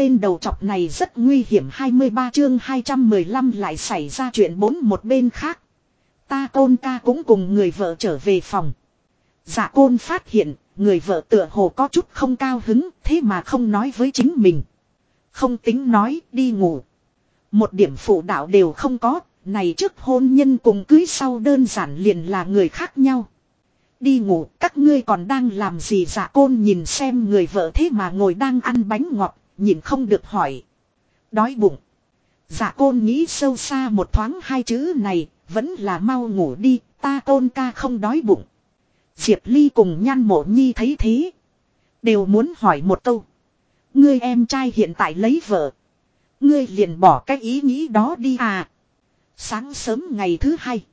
tên đầu chọc này rất nguy hiểm 23 chương 215 lại xảy ra chuyện bốn một bên khác. Ta côn ca cũng cùng người vợ trở về phòng. Dạ côn phát hiện, người vợ tựa hồ có chút không cao hứng, thế mà không nói với chính mình. Không tính nói, đi ngủ. Một điểm phụ đạo đều không có, này trước hôn nhân cùng cưới sau đơn giản liền là người khác nhau. Đi ngủ, các ngươi còn đang làm gì dạ côn nhìn xem người vợ thế mà ngồi đang ăn bánh ngọt, nhìn không được hỏi. Đói bụng. Dạ côn nghĩ sâu xa một thoáng hai chữ này, vẫn là mau ngủ đi, ta tôn ca không đói bụng. Diệp Ly cùng nhan mộ nhi thấy thế. Đều muốn hỏi một câu. Ngươi em trai hiện tại lấy vợ. Ngươi liền bỏ cái ý nghĩ đó đi à. Sáng sớm ngày thứ hai.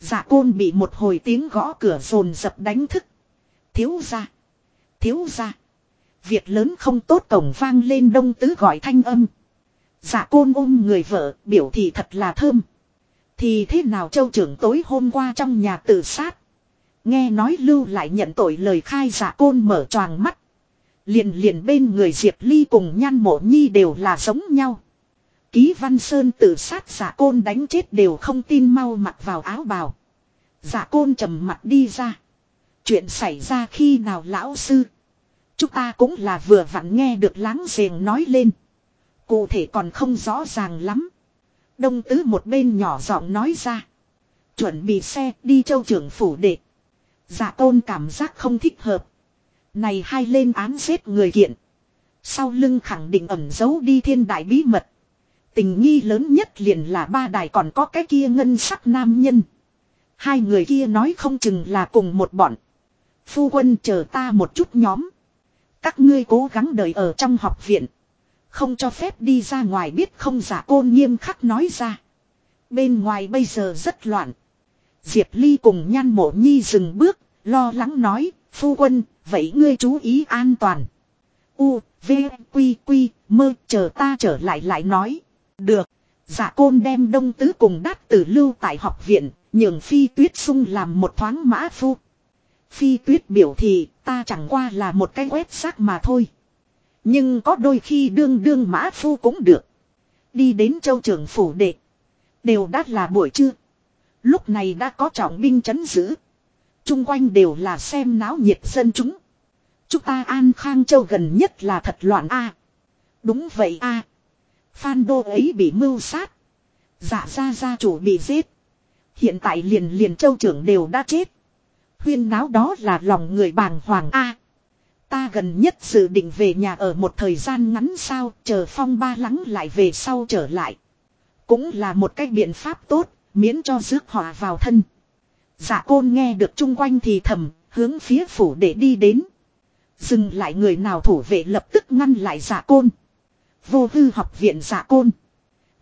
Dạ côn bị một hồi tiếng gõ cửa rồn dập đánh thức. Thiếu ra. Thiếu ra. Việc lớn không tốt cổng vang lên đông tứ gọi thanh âm. Dạ côn ôm người vợ, biểu thị thật là thơm. Thì thế nào châu trưởng tối hôm qua trong nhà tự sát. Nghe nói lưu lại nhận tội lời khai dạ côn mở choàng mắt. Liền liền bên người Diệp Ly cùng nhan mộ nhi đều là giống nhau. Ký Văn Sơn tự sát giả côn đánh chết đều không tin mau mặc vào áo bào. Giả côn trầm mặt đi ra. Chuyện xảy ra khi nào lão sư. Chúng ta cũng là vừa vặn nghe được láng giềng nói lên. Cụ thể còn không rõ ràng lắm. Đông tứ một bên nhỏ giọng nói ra. Chuẩn bị xe đi châu trưởng phủ đệ. Giả tôn cảm giác không thích hợp. Này hai lên án giết người kiện. Sau lưng khẳng định ẩn giấu đi thiên đại bí mật. Tình nghi lớn nhất liền là ba đài còn có cái kia ngân sắc nam nhân. Hai người kia nói không chừng là cùng một bọn. Phu quân chờ ta một chút nhóm. Các ngươi cố gắng đợi ở trong học viện. Không cho phép đi ra ngoài biết không giả côn nghiêm khắc nói ra. Bên ngoài bây giờ rất loạn. Diệp Ly cùng nhan mộ nhi dừng bước, lo lắng nói, phu quân, vậy ngươi chú ý an toàn. U, V, Quy, Quy, mơ, chờ ta trở lại lại nói. Được. Dạ côn đem đông tứ cùng đát tử lưu tại học viện, nhường phi tuyết sung làm một thoáng mã phu. Phi tuyết biểu thị ta chẳng qua là một cái quét xác mà thôi. Nhưng có đôi khi đương đương mã phu cũng được. Đi đến châu trưởng phủ đệ. Đều đã là buổi trưa. Lúc này đã có trọng binh chấn giữ. Trung quanh đều là xem náo nhiệt dân chúng. Chúng ta an khang châu gần nhất là thật loạn a Đúng vậy a Phan đô ấy bị mưu sát. Dạ ra gia chủ bị giết. Hiện tại liền liền châu trưởng đều đã chết. Huyên náo đó là lòng người bàng hoàng A. ta gần nhất dự định về nhà ở một thời gian ngắn sao chờ phong ba lắng lại về sau trở lại. Cũng là một cách biện pháp tốt, miễn cho rước họa vào thân. Dạ côn nghe được chung quanh thì thầm, hướng phía phủ để đi đến. Dừng lại người nào thủ vệ lập tức ngăn lại dạ côn. Vô hư học viện dạ côn.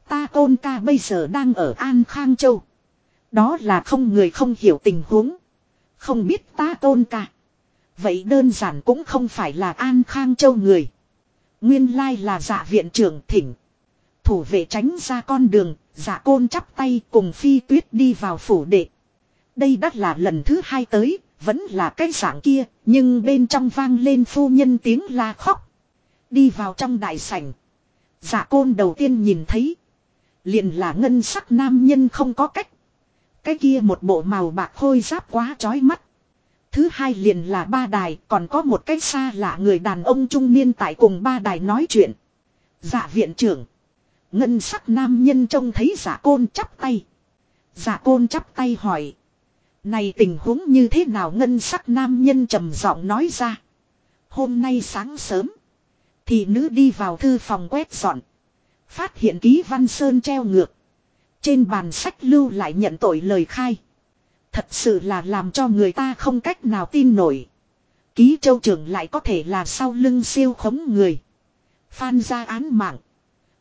Ta côn ca bây giờ đang ở An Khang Châu. Đó là không người không hiểu tình huống. Không biết ta tôn ca. Vậy đơn giản cũng không phải là An Khang Châu người. Nguyên lai là dạ viện trưởng thỉnh. Thủ vệ tránh ra con đường, dạ côn chắp tay cùng phi tuyết đi vào phủ đệ. Đây đắt là lần thứ hai tới, vẫn là cái dạng kia, nhưng bên trong vang lên phu nhân tiếng la khóc. Đi vào trong đại sảnh. Dạ côn đầu tiên nhìn thấy. Liền là ngân sắc nam nhân không có cách. Cái kia một bộ màu bạc khôi giáp quá chói mắt. Thứ hai liền là ba đài, còn có một cái xa lạ người đàn ông trung niên tại cùng ba đài nói chuyện. Dạ viện trưởng. Ngân sắc nam nhân trông thấy giả côn chắp tay. Giả côn chắp tay hỏi. Này tình huống như thế nào ngân sắc nam nhân trầm giọng nói ra. Hôm nay sáng sớm. Thì nữ đi vào thư phòng quét dọn. Phát hiện ký văn sơn treo ngược. Trên bàn sách lưu lại nhận tội lời khai. Thật sự là làm cho người ta không cách nào tin nổi. Ký châu trưởng lại có thể là sau lưng siêu khống người. Phan ra án mạng.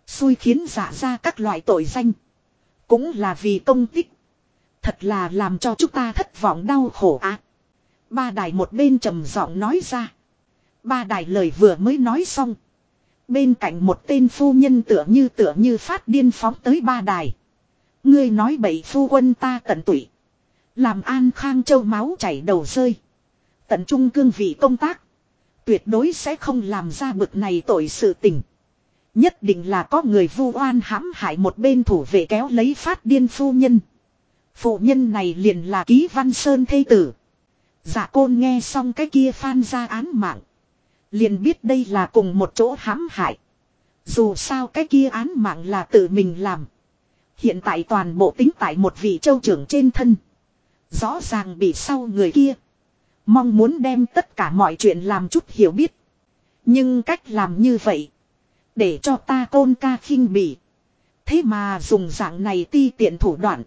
Xui khiến giả ra các loại tội danh. Cũng là vì công tích. Thật là làm cho chúng ta thất vọng đau khổ á. Ba đài một bên trầm giọng nói ra. Ba đài lời vừa mới nói xong. Bên cạnh một tên phu nhân tựa như tựa như phát điên phóng tới ba đài. Ngươi nói bậy phu quân ta tận tụy. Làm an khang châu máu chảy đầu rơi. Tận trung cương vị công tác. Tuyệt đối sẽ không làm ra bực này tội sự tình. Nhất định là có người vu oan hãm hại một bên thủ vệ kéo lấy phát điên phu nhân. Phụ nhân này liền là ký văn sơn thê tử. Dạ côn nghe xong cái kia phan ra án mạng. Liền biết đây là cùng một chỗ hãm hại. Dù sao cái kia án mạng là tự mình làm. Hiện tại toàn bộ tính tại một vị châu trưởng trên thân. Rõ ràng bị sau người kia. Mong muốn đem tất cả mọi chuyện làm chút hiểu biết. Nhưng cách làm như vậy. Để cho ta tôn ca khinh bỉ. Thế mà dùng dạng này ti tiện thủ đoạn.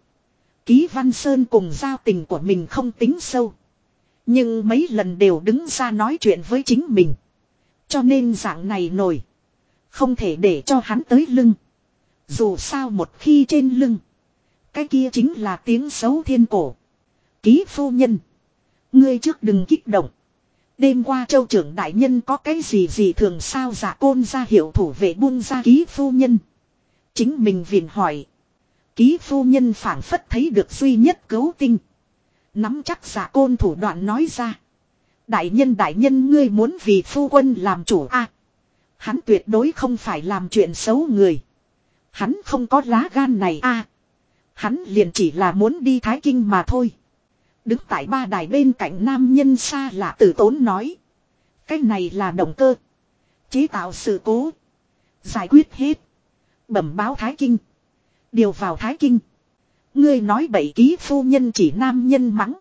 Ký Văn Sơn cùng giao tình của mình không tính sâu. Nhưng mấy lần đều đứng ra nói chuyện với chính mình. Cho nên dạng này nổi. Không thể để cho hắn tới lưng. Dù sao một khi trên lưng. Cái kia chính là tiếng xấu thiên cổ. Ký phu nhân. Ngươi trước đừng kích động. Đêm qua châu trưởng đại nhân có cái gì gì thường sao giả côn ra hiệu thủ vệ buông ra ký phu nhân. Chính mình viền hỏi. Ký phu nhân phản phất thấy được duy nhất cứu tinh. Nắm chắc giả côn thủ đoạn nói ra. Đại nhân đại nhân, ngươi muốn vì phu quân làm chủ a Hắn tuyệt đối không phải làm chuyện xấu người. Hắn không có lá gan này a Hắn liền chỉ là muốn đi Thái Kinh mà thôi. Đứng tại ba đài bên cạnh nam nhân xa lạ tử tốn nói. Cái này là động cơ. Chế tạo sự cố. Giải quyết hết. Bẩm báo Thái Kinh. Điều vào Thái Kinh. Ngươi nói bảy ký phu nhân chỉ nam nhân mắng.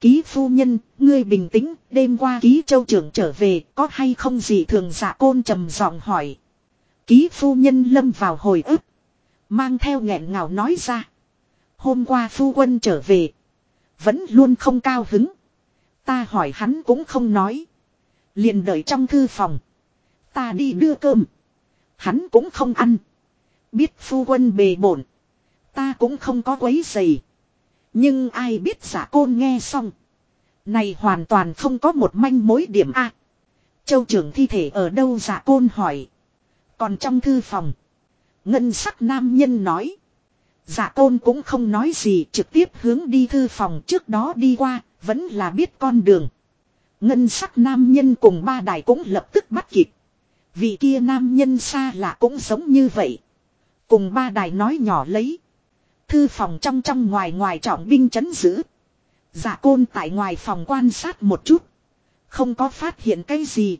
Ký phu nhân, ngươi bình tĩnh, đêm qua ký châu trưởng trở về, có hay không gì thường giả côn trầm giọng hỏi. Ký phu nhân lâm vào hồi ức. Mang theo nghẹn ngào nói ra. Hôm qua phu quân trở về. Vẫn luôn không cao hứng. Ta hỏi hắn cũng không nói. Liền đợi trong thư phòng. Ta đi đưa cơm. Hắn cũng không ăn. Biết phu quân bề bổn. Ta cũng không có quấy giày. Nhưng ai biết giả côn nghe xong. Này hoàn toàn không có một manh mối điểm A. Châu trưởng thi thể ở đâu giả côn hỏi. Còn trong thư phòng. Ngân sắc nam nhân nói. Giả tôn cũng không nói gì, trực tiếp hướng đi thư phòng trước đó đi qua. Vẫn là biết con đường. Ngân sắc nam nhân cùng ba đại cũng lập tức bắt kịp. Vị kia nam nhân xa lạ cũng giống như vậy. Cùng ba đài nói nhỏ lấy. Thư phòng trong trong ngoài ngoài trọng binh chấn giữ. Giả côn tại ngoài phòng quan sát một chút. Không có phát hiện cái gì.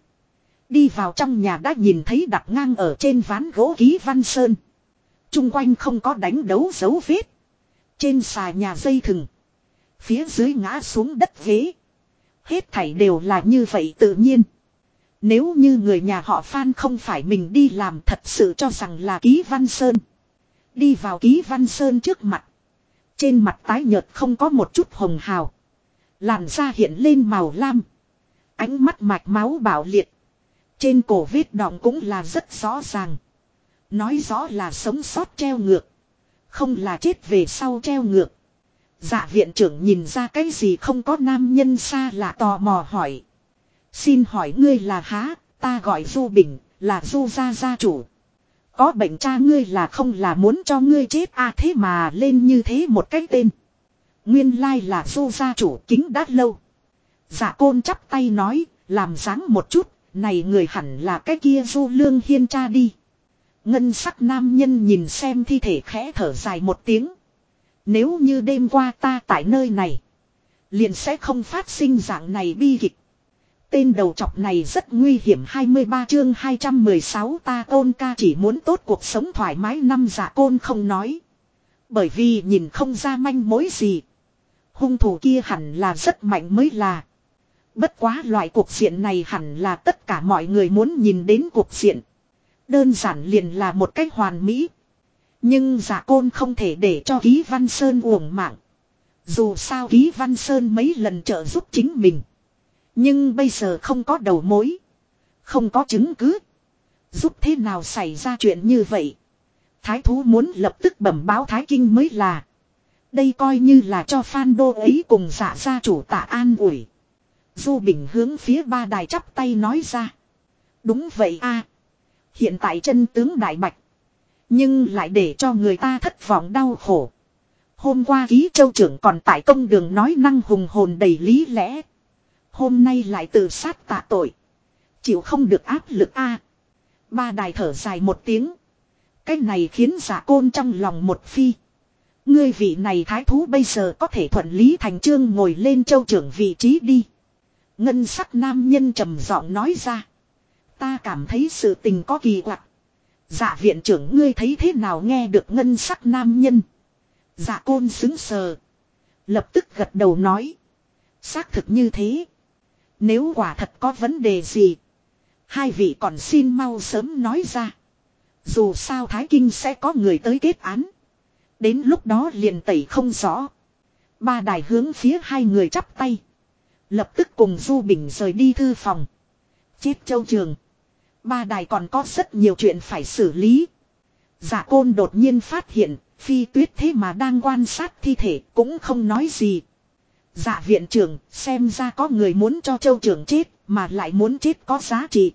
Đi vào trong nhà đã nhìn thấy đặt ngang ở trên ván gỗ ký văn sơn. Trung quanh không có đánh đấu dấu vết. Trên xà nhà dây thừng. Phía dưới ngã xuống đất ghế. Hết thảy đều là như vậy tự nhiên. Nếu như người nhà họ Phan không phải mình đi làm thật sự cho rằng là ký văn sơn. Đi vào ký văn sơn trước mặt. Trên mặt tái nhợt không có một chút hồng hào. Làn da hiện lên màu lam. Ánh mắt mạch máu bảo liệt. Trên cổ vết đỏng cũng là rất rõ ràng. Nói rõ là sống sót treo ngược. Không là chết về sau treo ngược. Dạ viện trưởng nhìn ra cái gì không có nam nhân xa lạ tò mò hỏi. Xin hỏi ngươi là há, ta gọi Du Bình, là Du gia gia chủ. Có bệnh cha ngươi là không là muốn cho ngươi chết à thế mà lên như thế một cái tên. Nguyên lai là Du gia chủ kính đã lâu. Dạ côn chắp tay nói, làm dáng một chút, này người hẳn là cái kia Du Lương Hiên cha đi. Ngân sắc nam nhân nhìn xem thi thể khẽ thở dài một tiếng. Nếu như đêm qua ta tại nơi này, liền sẽ không phát sinh dạng này bi kịch. Tên đầu chọc này rất nguy hiểm 23 chương 216 ta tôn ca chỉ muốn tốt cuộc sống thoải mái năm giả côn không nói. Bởi vì nhìn không ra manh mối gì. Hung thủ kia hẳn là rất mạnh mới là. Bất quá loại cuộc diện này hẳn là tất cả mọi người muốn nhìn đến cuộc diện. Đơn giản liền là một cách hoàn mỹ. Nhưng giả côn không thể để cho ký văn sơn uổng mạng. Dù sao ký văn sơn mấy lần trợ giúp chính mình. Nhưng bây giờ không có đầu mối. Không có chứng cứ. Giúp thế nào xảy ra chuyện như vậy. Thái thú muốn lập tức bẩm báo Thái Kinh mới là. Đây coi như là cho Phan Đô ấy cùng giả gia chủ tạ an ủi. Du Bình hướng phía ba đài chắp tay nói ra. Đúng vậy a Hiện tại chân tướng đại bạch. Nhưng lại để cho người ta thất vọng đau khổ. Hôm qua ký châu trưởng còn tại công đường nói năng hùng hồn đầy lý lẽ. Hôm nay lại tự sát tạ tội. Chịu không được áp lực a Ba đài thở dài một tiếng. Cái này khiến giả côn trong lòng một phi. Ngươi vị này thái thú bây giờ có thể thuận lý thành trương ngồi lên châu trưởng vị trí đi. Ngân sắc nam nhân trầm giọng nói ra. Ta cảm thấy sự tình có kỳ quặc. Dạ viện trưởng ngươi thấy thế nào nghe được ngân sắc nam nhân. Dạ côn xứng sờ. Lập tức gật đầu nói. Xác thực như thế. Nếu quả thật có vấn đề gì. Hai vị còn xin mau sớm nói ra. Dù sao Thái Kinh sẽ có người tới kết án. Đến lúc đó liền tẩy không rõ. Ba đài hướng phía hai người chắp tay. Lập tức cùng Du Bình rời đi thư phòng. Chết châu trường. Ba đài còn có rất nhiều chuyện phải xử lý. Giả dạ côn đột nhiên phát hiện, phi tuyết thế mà đang quan sát thi thể cũng không nói gì. Dạ viện trưởng, xem ra có người muốn cho châu trưởng chết, mà lại muốn chết có giá trị.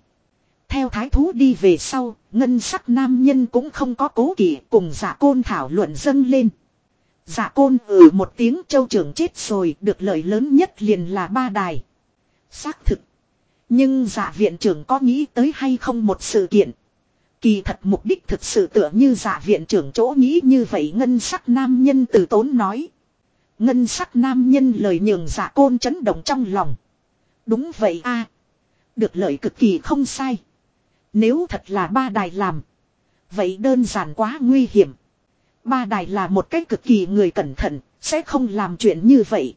Theo thái thú đi về sau, ngân sắc nam nhân cũng không có cố kỵ cùng giả dạ côn thảo luận dâng lên. Dạ côn ừ một tiếng châu trưởng chết rồi, được lợi lớn nhất liền là ba đài. Xác thực. Nhưng dạ viện trưởng có nghĩ tới hay không một sự kiện. Kỳ thật mục đích thực sự tựa như dạ viện trưởng chỗ nghĩ như vậy ngân sắc nam nhân từ tốn nói. Ngân sắc nam nhân lời nhường dạ côn chấn động trong lòng. Đúng vậy a Được lợi cực kỳ không sai. Nếu thật là ba đài làm. Vậy đơn giản quá nguy hiểm. Ba đài là một cách cực kỳ người cẩn thận, sẽ không làm chuyện như vậy.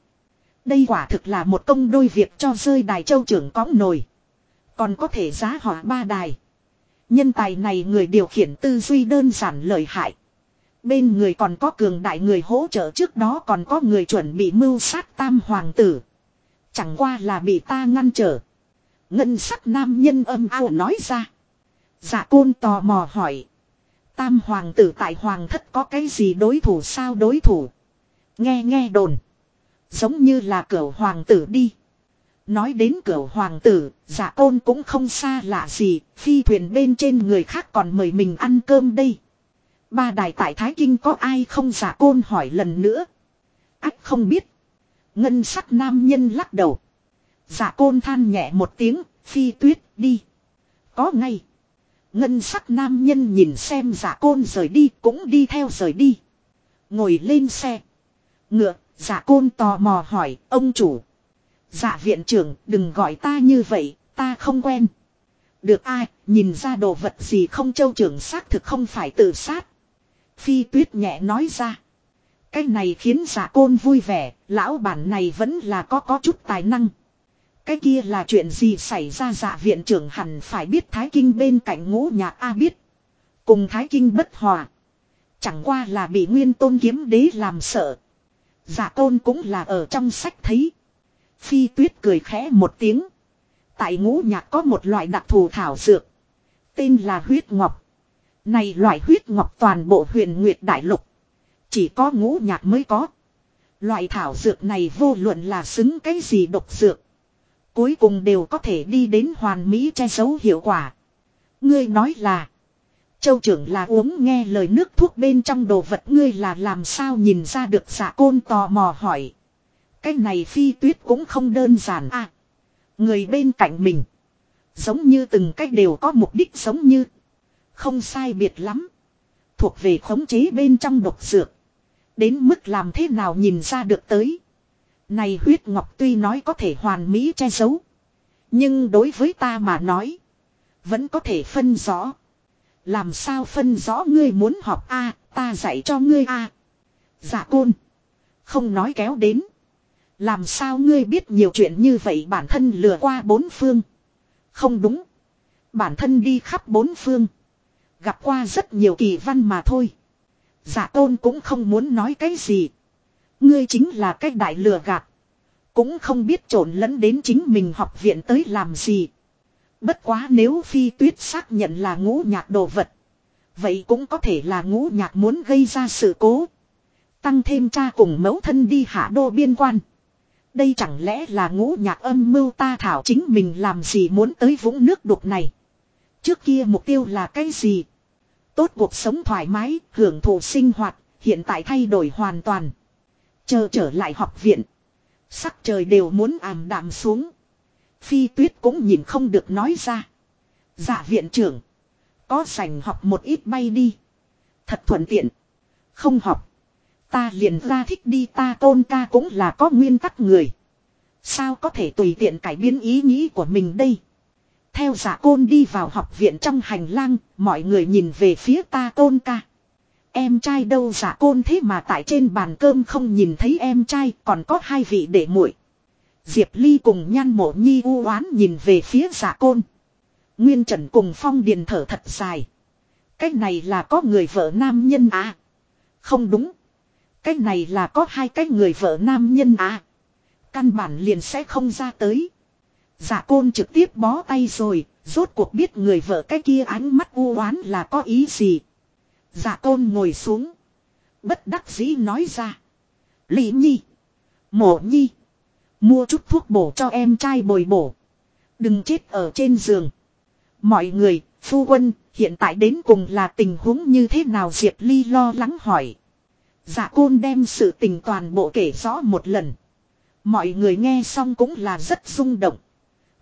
Đây quả thực là một công đôi việc cho rơi đài châu trưởng cõng nồi. Còn có thể giá họ ba đài. Nhân tài này người điều khiển tư duy đơn giản lợi hại. Bên người còn có cường đại người hỗ trợ trước đó còn có người chuẩn bị mưu sát tam hoàng tử. Chẳng qua là bị ta ngăn trở. Ngân sắc nam nhân âm ao nói ra. Dạ côn tò mò hỏi. Tam hoàng tử tại hoàng thất có cái gì đối thủ sao đối thủ. Nghe nghe đồn. Giống như là cửa hoàng tử đi. Nói đến cửa hoàng tử, giả côn cũng không xa lạ gì, phi thuyền bên trên người khác còn mời mình ăn cơm đây. Ba đài tại Thái Kinh có ai không giả côn hỏi lần nữa. Ách không biết. Ngân sắc nam nhân lắc đầu. Giả côn than nhẹ một tiếng, phi tuyết đi. Có ngay. Ngân sắc nam nhân nhìn xem giả côn rời đi cũng đi theo rời đi. Ngồi lên xe. Ngựa, giả côn tò mò hỏi, ông chủ. Giả viện trưởng, đừng gọi ta như vậy, ta không quen. Được ai, nhìn ra đồ vật gì không châu trưởng xác thực không phải tự sát. Phi tuyết nhẹ nói ra. Cái này khiến giả côn vui vẻ, lão bản này vẫn là có có chút tài năng. Cái kia là chuyện gì xảy ra dạ viện trưởng hẳn phải biết Thái Kinh bên cạnh ngũ nhạc A biết. Cùng Thái Kinh bất hòa. Chẳng qua là bị nguyên tôn kiếm đế làm sợ. Dạ tôn cũng là ở trong sách thấy. Phi tuyết cười khẽ một tiếng. Tại ngũ nhạc có một loại đặc thù thảo dược. Tên là huyết ngọc. Này loại huyết ngọc toàn bộ huyền nguyệt đại lục. Chỉ có ngũ nhạc mới có. Loại thảo dược này vô luận là xứng cái gì độc dược. Cuối cùng đều có thể đi đến hoàn mỹ che giấu hiệu quả. Ngươi nói là. Châu trưởng là uống nghe lời nước thuốc bên trong đồ vật ngươi là làm sao nhìn ra được giả côn tò mò hỏi. Cái này phi tuyết cũng không đơn giản à. Người bên cạnh mình. Giống như từng cách đều có mục đích giống như. Không sai biệt lắm. Thuộc về khống chế bên trong độc dược. Đến mức làm thế nào nhìn ra được tới. Này huyết ngọc tuy nói có thể hoàn mỹ che giấu. Nhưng đối với ta mà nói. Vẫn có thể phân rõ. Làm sao phân rõ ngươi muốn học A, ta dạy cho ngươi A. Dạ côn. Không nói kéo đến. Làm sao ngươi biết nhiều chuyện như vậy bản thân lừa qua bốn phương. Không đúng. Bản thân đi khắp bốn phương. Gặp qua rất nhiều kỳ văn mà thôi. Dạ Giả tôn cũng không muốn nói cái gì. Ngươi chính là cái đại lừa gạt. Cũng không biết trộn lẫn đến chính mình học viện tới làm gì. Bất quá nếu phi tuyết xác nhận là ngũ nhạc đồ vật. Vậy cũng có thể là ngũ nhạc muốn gây ra sự cố. Tăng thêm cha cùng mẫu thân đi hạ đô biên quan. Đây chẳng lẽ là ngũ nhạc âm mưu ta thảo chính mình làm gì muốn tới vũng nước đục này. Trước kia mục tiêu là cái gì? Tốt cuộc sống thoải mái, hưởng thụ sinh hoạt, hiện tại thay đổi hoàn toàn. Chờ trở lại học viện. Sắc trời đều muốn ảm đạm xuống. Phi tuyết cũng nhìn không được nói ra. Dạ viện trưởng. Có sành học một ít bay đi. Thật thuận tiện. Không học. Ta liền ra thích đi ta tôn ca cũng là có nguyên tắc người. Sao có thể tùy tiện cải biến ý nghĩ của mình đây. Theo giả côn đi vào học viện trong hành lang, mọi người nhìn về phía ta tôn ca. Em trai đâu giả côn thế mà tại trên bàn cơm không nhìn thấy em trai còn có hai vị để muội Diệp Ly cùng nhan mộ nhi u oán nhìn về phía giả côn. Nguyên Trần cùng Phong Điền thở thật dài. Cái này là có người vợ nam nhân à. Không đúng. Cái này là có hai cái người vợ nam nhân à. Căn bản liền sẽ không ra tới. Giả côn trực tiếp bó tay rồi, rốt cuộc biết người vợ cái kia ánh mắt u oán là có ý gì. Dạ côn ngồi xuống. Bất đắc dĩ nói ra. Lý nhi. Mộ nhi. Mua chút thuốc bổ cho em trai bồi bổ. Đừng chết ở trên giường. Mọi người, phu quân, hiện tại đến cùng là tình huống như thế nào Diệp Ly lo lắng hỏi. Dạ côn đem sự tình toàn bộ kể rõ một lần. Mọi người nghe xong cũng là rất rung động.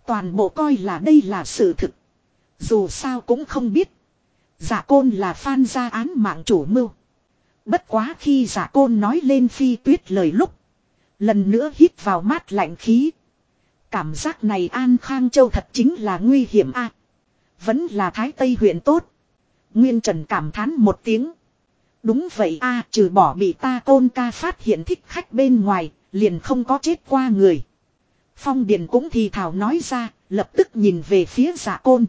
Toàn bộ coi là đây là sự thực. Dù sao cũng không biết. Giả côn là phan gia án mạng chủ mưu. Bất quá khi giả côn nói lên phi tuyết lời lúc. Lần nữa hít vào mát lạnh khí. Cảm giác này An Khang Châu thật chính là nguy hiểm a. vẫn là Thái Tây huyện tốt. Nguyên Trần cảm thán một tiếng. Đúng vậy a, trừ bỏ bị ta côn ca phát hiện thích khách bên ngoài, liền không có chết qua người. Phong Điền cũng thì thảo nói ra, lập tức nhìn về phía giả côn.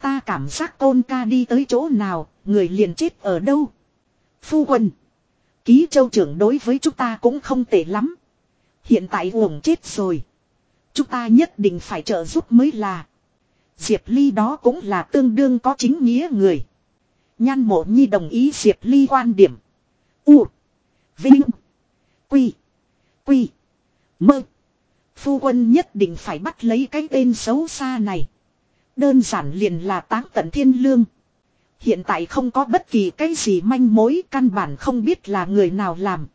Ta cảm giác tôn ca đi tới chỗ nào, người liền chết ở đâu. Phu quân. Ký châu trưởng đối với chúng ta cũng không tệ lắm. Hiện tại uổng chết rồi. Chúng ta nhất định phải trợ giúp mới là. Diệp Ly đó cũng là tương đương có chính nghĩa người. Nhan mộ nhi đồng ý Diệp Ly quan điểm. U. Vinh. Quy. Quy. Mơ. Phu quân nhất định phải bắt lấy cái tên xấu xa này. Đơn giản liền là táng tận thiên lương. Hiện tại không có bất kỳ cái gì manh mối, căn bản không biết là người nào làm.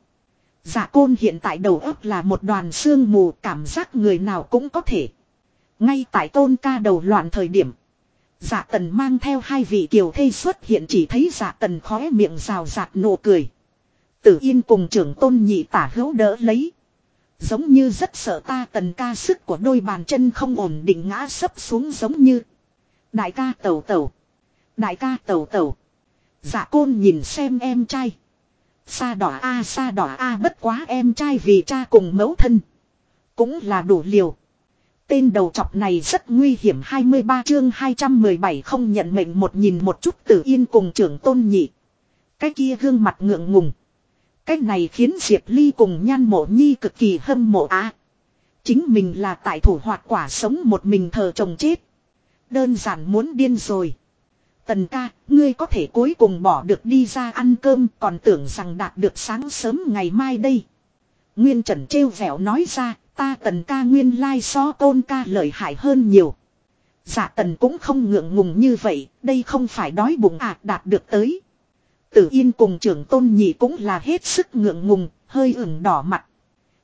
giả côn hiện tại đầu óc là một đoàn xương mù, cảm giác người nào cũng có thể. Ngay tại tôn ca đầu loạn thời điểm. giả tần mang theo hai vị kiều thây xuất hiện chỉ thấy giả tần khóe miệng rào rạt nụ cười. Tử yên cùng trưởng tôn nhị tả hữu đỡ lấy. Giống như rất sợ ta tần ca sức của đôi bàn chân không ổn định ngã sấp xuống giống như. Đại ca tẩu tẩu. Đại ca tẩu tẩu. Dạ côn nhìn xem em trai. Sa đỏ a à, sa đỏ a bất quá em trai vì cha cùng mẫu thân. Cũng là đủ liều. Tên đầu chọc này rất nguy hiểm 23 chương 217 không nhận mệnh một nhìn một chút tử yên cùng trưởng tôn nhị. Cái kia gương mặt ngượng ngùng. Cái này khiến Diệp Ly cùng nhan mộ nhi cực kỳ hâm mộ á. Chính mình là tại thủ hoạt quả sống một mình thờ chồng chết. Đơn giản muốn điên rồi. Tần ca, ngươi có thể cuối cùng bỏ được đi ra ăn cơm còn tưởng rằng đạt được sáng sớm ngày mai đây. Nguyên Trần trêu vẻo nói ra, ta tần ca nguyên lai so tôn ca lợi hại hơn nhiều. Dạ tần cũng không ngượng ngùng như vậy, đây không phải đói bụng ạ à, đạt được tới. Tử Yên cùng trưởng tôn nhị cũng là hết sức ngượng ngùng, hơi ửng đỏ mặt.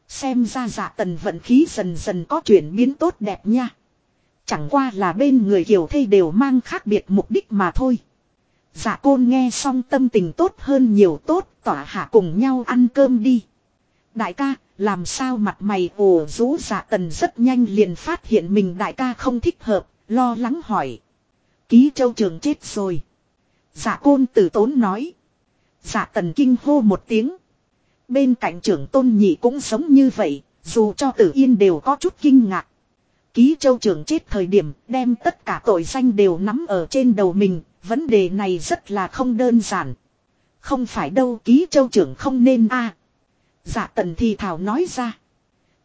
Xem ra dạ tần vận khí dần dần có chuyển biến tốt đẹp nha. Chẳng qua là bên người hiểu thây đều mang khác biệt mục đích mà thôi. Dạ côn nghe xong tâm tình tốt hơn nhiều tốt, tỏa hạ cùng nhau ăn cơm đi. Đại ca, làm sao mặt mày ồ rú dạ tần rất nhanh liền phát hiện mình đại ca không thích hợp, lo lắng hỏi. Ký châu trường chết rồi. Dạ côn tử tốn nói. Dạ tần kinh hô một tiếng. Bên cạnh trưởng tôn nhị cũng giống như vậy, dù cho tử yên đều có chút kinh ngạc. Ký châu trưởng chết thời điểm đem tất cả tội danh đều nắm ở trên đầu mình, vấn đề này rất là không đơn giản. Không phải đâu ký châu trưởng không nên a Dạ tần thì thảo nói ra.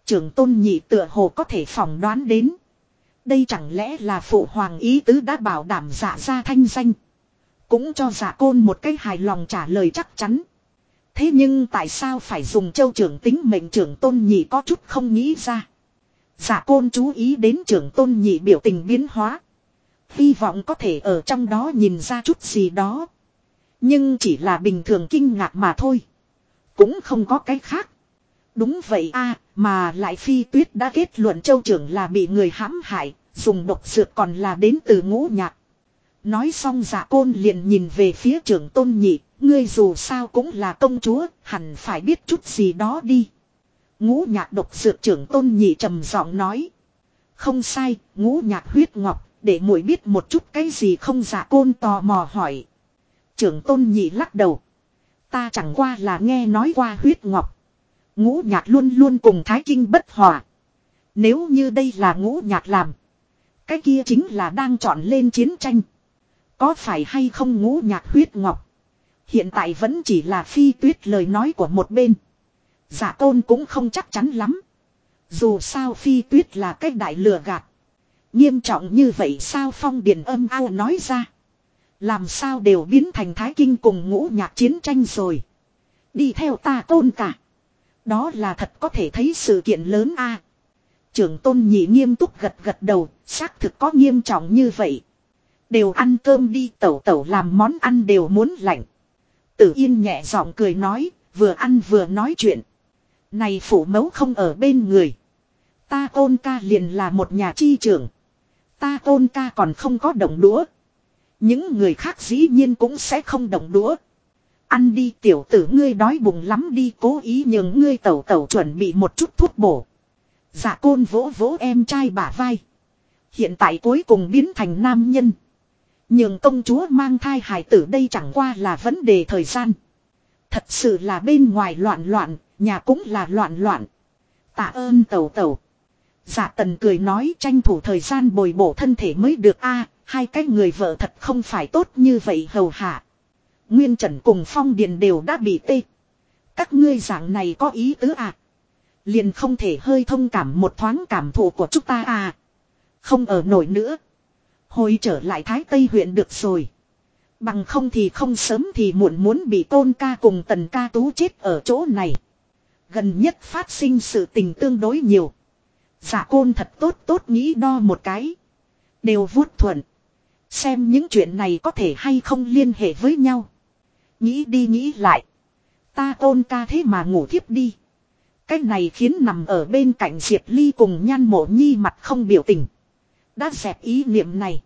Trưởng tôn nhị tựa hồ có thể phỏng đoán đến. Đây chẳng lẽ là phụ hoàng ý tứ đã bảo đảm dạ ra thanh danh. Cũng cho giả côn một cái hài lòng trả lời chắc chắn. Thế nhưng tại sao phải dùng châu trưởng tính mệnh trưởng tôn nhị có chút không nghĩ ra. Giả côn chú ý đến trưởng tôn nhị biểu tình biến hóa. Hy vọng có thể ở trong đó nhìn ra chút gì đó. Nhưng chỉ là bình thường kinh ngạc mà thôi. Cũng không có cái khác. Đúng vậy a mà lại phi tuyết đã kết luận châu trưởng là bị người hãm hại, dùng độc dược còn là đến từ ngũ nhạc. Nói xong dạ côn liền nhìn về phía trưởng tôn nhị, ngươi dù sao cũng là công chúa, hẳn phải biết chút gì đó đi. Ngũ nhạc độc dược trưởng tôn nhị trầm giọng nói. Không sai, ngũ nhạc huyết ngọc, để muội biết một chút cái gì không giả côn tò mò hỏi. Trưởng tôn nhị lắc đầu. Ta chẳng qua là nghe nói qua huyết ngọc. Ngũ nhạc luôn luôn cùng thái kinh bất hòa. Nếu như đây là ngũ nhạc làm. Cái kia chính là đang chọn lên chiến tranh. Có phải hay không ngũ nhạc huyết ngọc. Hiện tại vẫn chỉ là phi tuyết lời nói của một bên. Giả tôn cũng không chắc chắn lắm. Dù sao phi tuyết là cách đại lừa gạt. Nghiêm trọng như vậy sao phong điền âm ao nói ra. Làm sao đều biến thành thái kinh cùng ngũ nhạc chiến tranh rồi. Đi theo ta tôn cả. Đó là thật có thể thấy sự kiện lớn a. Trưởng tôn nhị nghiêm túc gật gật đầu, xác thực có nghiêm trọng như vậy. Đều ăn cơm đi tẩu tẩu làm món ăn đều muốn lạnh. Tử yên nhẹ giọng cười nói, vừa ăn vừa nói chuyện. Này phủ mẫu không ở bên người. Ta tôn ca liền là một nhà chi trưởng. Ta tôn ca còn không có động đũa. Những người khác dĩ nhiên cũng sẽ không động đũa. Ăn đi tiểu tử ngươi đói bụng lắm đi cố ý nhường ngươi tẩu tẩu chuẩn bị một chút thuốc bổ. Dạ côn vỗ vỗ em trai bả vai. Hiện tại cuối cùng biến thành nam nhân. Nhưng công chúa mang thai hài tử đây chẳng qua là vấn đề thời gian. Thật sự là bên ngoài loạn loạn, nhà cũng là loạn loạn. Tạ ơn tẩu tẩu. Dạ tần cười nói tranh thủ thời gian bồi bổ thân thể mới được a, hai cái người vợ thật không phải tốt như vậy hầu hạ. Nguyên Trần cùng Phong Điền đều đã bị tê. Các ngươi dạng này có ý tứ à? Liền không thể hơi thông cảm một thoáng cảm thụ của chúng ta à? Không ở nổi nữa. Hồi trở lại Thái Tây huyện được rồi. Bằng không thì không sớm thì muộn muốn bị tôn ca cùng tần ca tú chết ở chỗ này. Gần nhất phát sinh sự tình tương đối nhiều. Giả côn thật tốt tốt nghĩ đo một cái. Đều vuốt thuận. Xem những chuyện này có thể hay không liên hệ với nhau. Nghĩ đi nghĩ lại. Ta tôn ca thế mà ngủ thiếp đi. Cái này khiến nằm ở bên cạnh Diệp Ly cùng nhan mộ nhi mặt không biểu tình. Đã dẹp ý niệm này.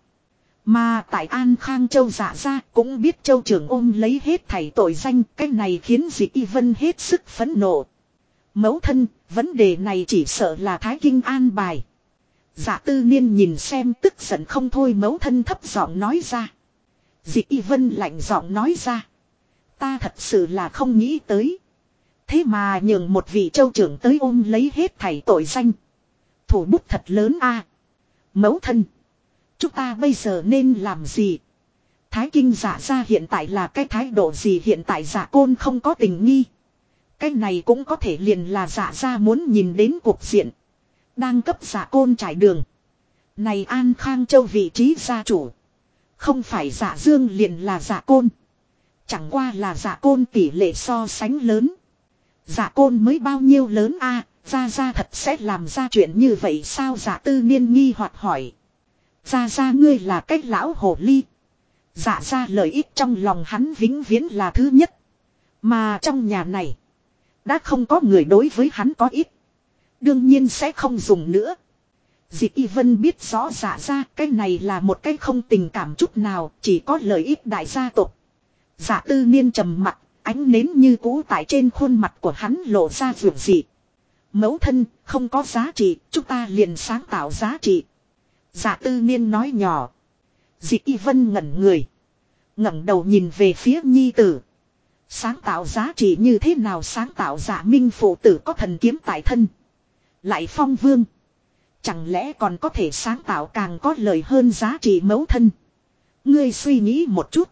Mà tại An Khang Châu giả ra cũng biết Châu trưởng ôm lấy hết thảy tội danh. Cái này khiến diệp y vân hết sức phấn nộ. Mẫu thân, vấn đề này chỉ sợ là Thái Kinh an bài. Giả tư niên nhìn xem tức giận không thôi mẫu thân thấp giọng nói ra. Dị y vân lạnh giọng nói ra. Ta thật sự là không nghĩ tới. Thế mà nhường một vị châu trưởng tới ôm lấy hết thảy tội danh. Thủ bút thật lớn a. Mẫu thân. Chúng ta bây giờ nên làm gì? Thái kinh giả ra hiện tại là cái thái độ gì hiện tại giả côn không có tình nghi. Cái này cũng có thể liền là giả ra muốn nhìn đến cuộc diện. Đang cấp giả côn trải đường. Này An Khang Châu vị trí gia chủ. Không phải giả dương liền là giả côn. Chẳng qua là giả côn tỷ lệ so sánh lớn. Giả côn mới bao nhiêu lớn a gia gia thật sẽ làm ra chuyện như vậy sao giả tư niên nghi hoặc hỏi. gia gia ngươi là cách lão hồ ly. Giả gia lợi ích trong lòng hắn vĩnh viễn là thứ nhất. Mà trong nhà này. Đã không có người đối với hắn có ít. Đương nhiên sẽ không dùng nữa. Dịp Y Vân biết rõ giả ra cái này là một cái không tình cảm chút nào, chỉ có lợi ích đại gia tộc. Giả tư niên trầm mặt, ánh nến như cũ tại trên khuôn mặt của hắn lộ ra vượt dị. Mẫu thân, không có giá trị, chúng ta liền sáng tạo giá trị. Giả tư niên nói nhỏ. Dịp Y Vân ngẩn người. ngẩng đầu nhìn về phía nhi tử. Sáng tạo giá trị như thế nào sáng tạo giả minh phụ tử có thần kiếm tại thân. Lại phong vương. Chẳng lẽ còn có thể sáng tạo càng có lời hơn giá trị mẫu thân. Ngươi suy nghĩ một chút.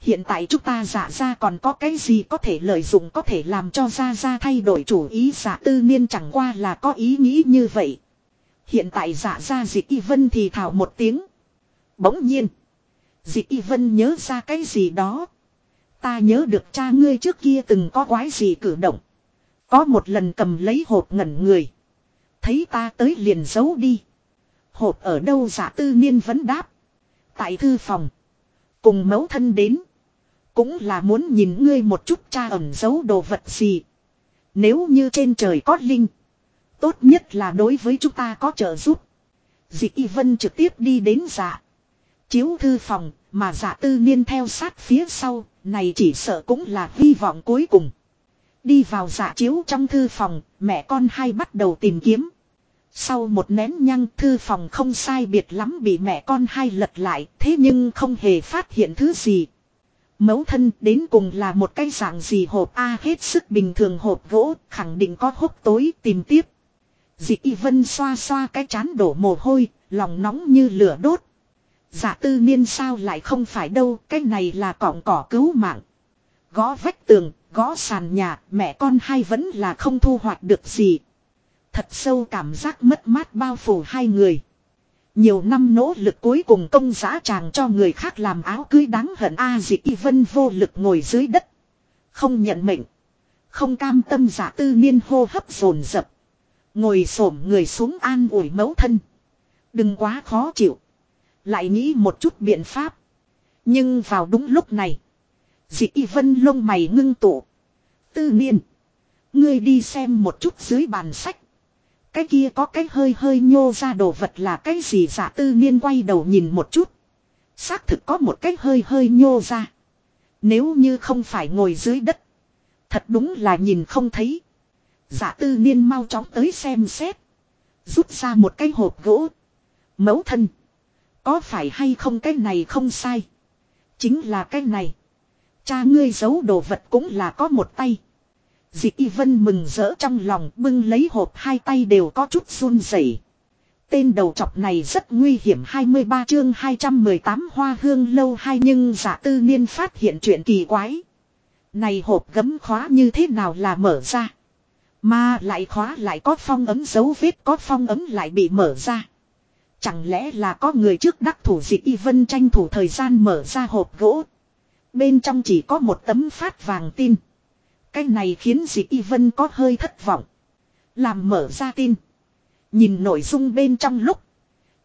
Hiện tại chúng ta giả ra còn có cái gì có thể lợi dụng, có thể làm cho ra ra thay đổi chủ ý giả tư niên chẳng qua là có ý nghĩ như vậy. Hiện tại giả ra dị y vân thì thảo một tiếng. Bỗng nhiên. Dị y vân nhớ ra cái gì đó. Ta nhớ được cha ngươi trước kia từng có quái gì cử động. Có một lần cầm lấy hộp ngẩn người. Thấy ta tới liền giấu đi. Hộp ở đâu giả tư niên vẫn đáp. Tại thư phòng. Cùng mẫu thân đến. Cũng là muốn nhìn ngươi một chút cha ẩn giấu đồ vật gì. Nếu như trên trời có linh. Tốt nhất là đối với chúng ta có trợ giúp. Dị Y Vân trực tiếp đi đến dạ. Chiếu thư phòng, mà giả tư niên theo sát phía sau, này chỉ sợ cũng là hy vọng cuối cùng. Đi vào giả chiếu trong thư phòng, mẹ con hai bắt đầu tìm kiếm. Sau một nén nhăng thư phòng không sai biệt lắm bị mẹ con hai lật lại, thế nhưng không hề phát hiện thứ gì. Mẫu thân đến cùng là một cái dạng gì hộp A hết sức bình thường hộp gỗ, khẳng định có hốc tối tìm tiếp. Dị y vân xoa xoa cái chán đổ mồ hôi, lòng nóng như lửa đốt. Dạ tư niên sao lại không phải đâu, cái này là cọng cỏ cứu mạng. Gõ vách tường, gõ sàn nhà, mẹ con hai vẫn là không thu hoạch được gì. Thật sâu cảm giác mất mát bao phủ hai người. Nhiều năm nỗ lực cuối cùng công giá chàng cho người khác làm áo cưới đáng hận A à, dị vân vô lực ngồi dưới đất. Không nhận mệnh. Không cam tâm giả tư niên hô hấp dồn dập Ngồi xổm người xuống an ủi mẫu thân. Đừng quá khó chịu. Lại nghĩ một chút biện pháp. Nhưng vào đúng lúc này. Dị vân lông mày ngưng tụ. Tư niên. Ngươi đi xem một chút dưới bàn sách. Cái kia có cái hơi hơi nhô ra đồ vật là cái gì giả tư niên quay đầu nhìn một chút. Xác thực có một cái hơi hơi nhô ra. Nếu như không phải ngồi dưới đất. Thật đúng là nhìn không thấy. Giả tư niên mau chóng tới xem xét. Rút ra một cái hộp gỗ. Mẫu thân. Có phải hay không cái này không sai. Chính là cái này. Cha ngươi giấu đồ vật cũng là có một tay. Dị y vân mừng rỡ trong lòng, bưng lấy hộp hai tay đều có chút run rẩy. Tên đầu chọc này rất nguy hiểm 23 chương 218 hoa hương lâu hai, nhưng giả tư niên phát hiện chuyện kỳ quái. Này hộp gấm khóa như thế nào là mở ra. Mà lại khóa lại có phong ấm, dấu vết có phong ấm lại bị mở ra. Chẳng lẽ là có người trước đắc thủ dị y vân tranh thủ thời gian mở ra hộp gỗ. Bên trong chỉ có một tấm phát vàng tin. Cái này khiến dị y vân có hơi thất vọng. Làm mở ra tin. Nhìn nội dung bên trong lúc.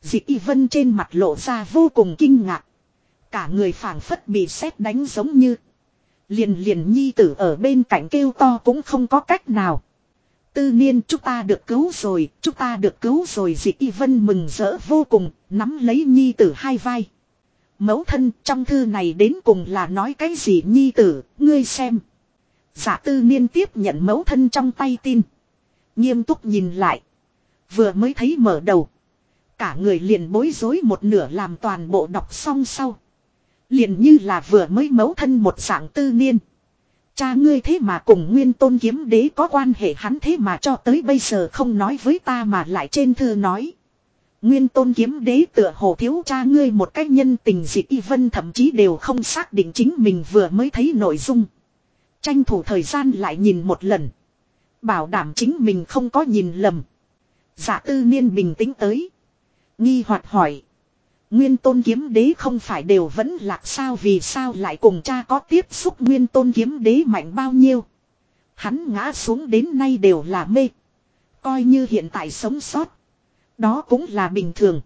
Dị y vân trên mặt lộ ra vô cùng kinh ngạc. Cả người phảng phất bị sét đánh giống như. Liền liền nhi tử ở bên cạnh kêu to cũng không có cách nào. Tư niên chúng ta được cứu rồi, chúng ta được cứu rồi dị y vân mừng rỡ vô cùng, nắm lấy nhi tử hai vai. Mẫu thân trong thư này đến cùng là nói cái gì nhi tử, ngươi xem. Giả tư niên tiếp nhận mẫu thân trong tay tin. Nghiêm túc nhìn lại. Vừa mới thấy mở đầu. Cả người liền bối rối một nửa làm toàn bộ đọc xong sau. Liền như là vừa mới mẫu thân một dạng tư niên. Cha ngươi thế mà cùng nguyên tôn kiếm đế có quan hệ hắn thế mà cho tới bây giờ không nói với ta mà lại trên thư nói. Nguyên tôn kiếm đế tựa hồ thiếu cha ngươi một cách nhân tình dị y vân thậm chí đều không xác định chính mình vừa mới thấy nội dung. Tranh thủ thời gian lại nhìn một lần. Bảo đảm chính mình không có nhìn lầm. Giả tư niên bình tĩnh tới. Nghi hoạt hỏi. Nguyên tôn kiếm đế không phải đều vẫn lạc sao vì sao lại cùng cha có tiếp xúc nguyên tôn kiếm đế mạnh bao nhiêu. Hắn ngã xuống đến nay đều là mê. Coi như hiện tại sống sót. Đó cũng là bình thường.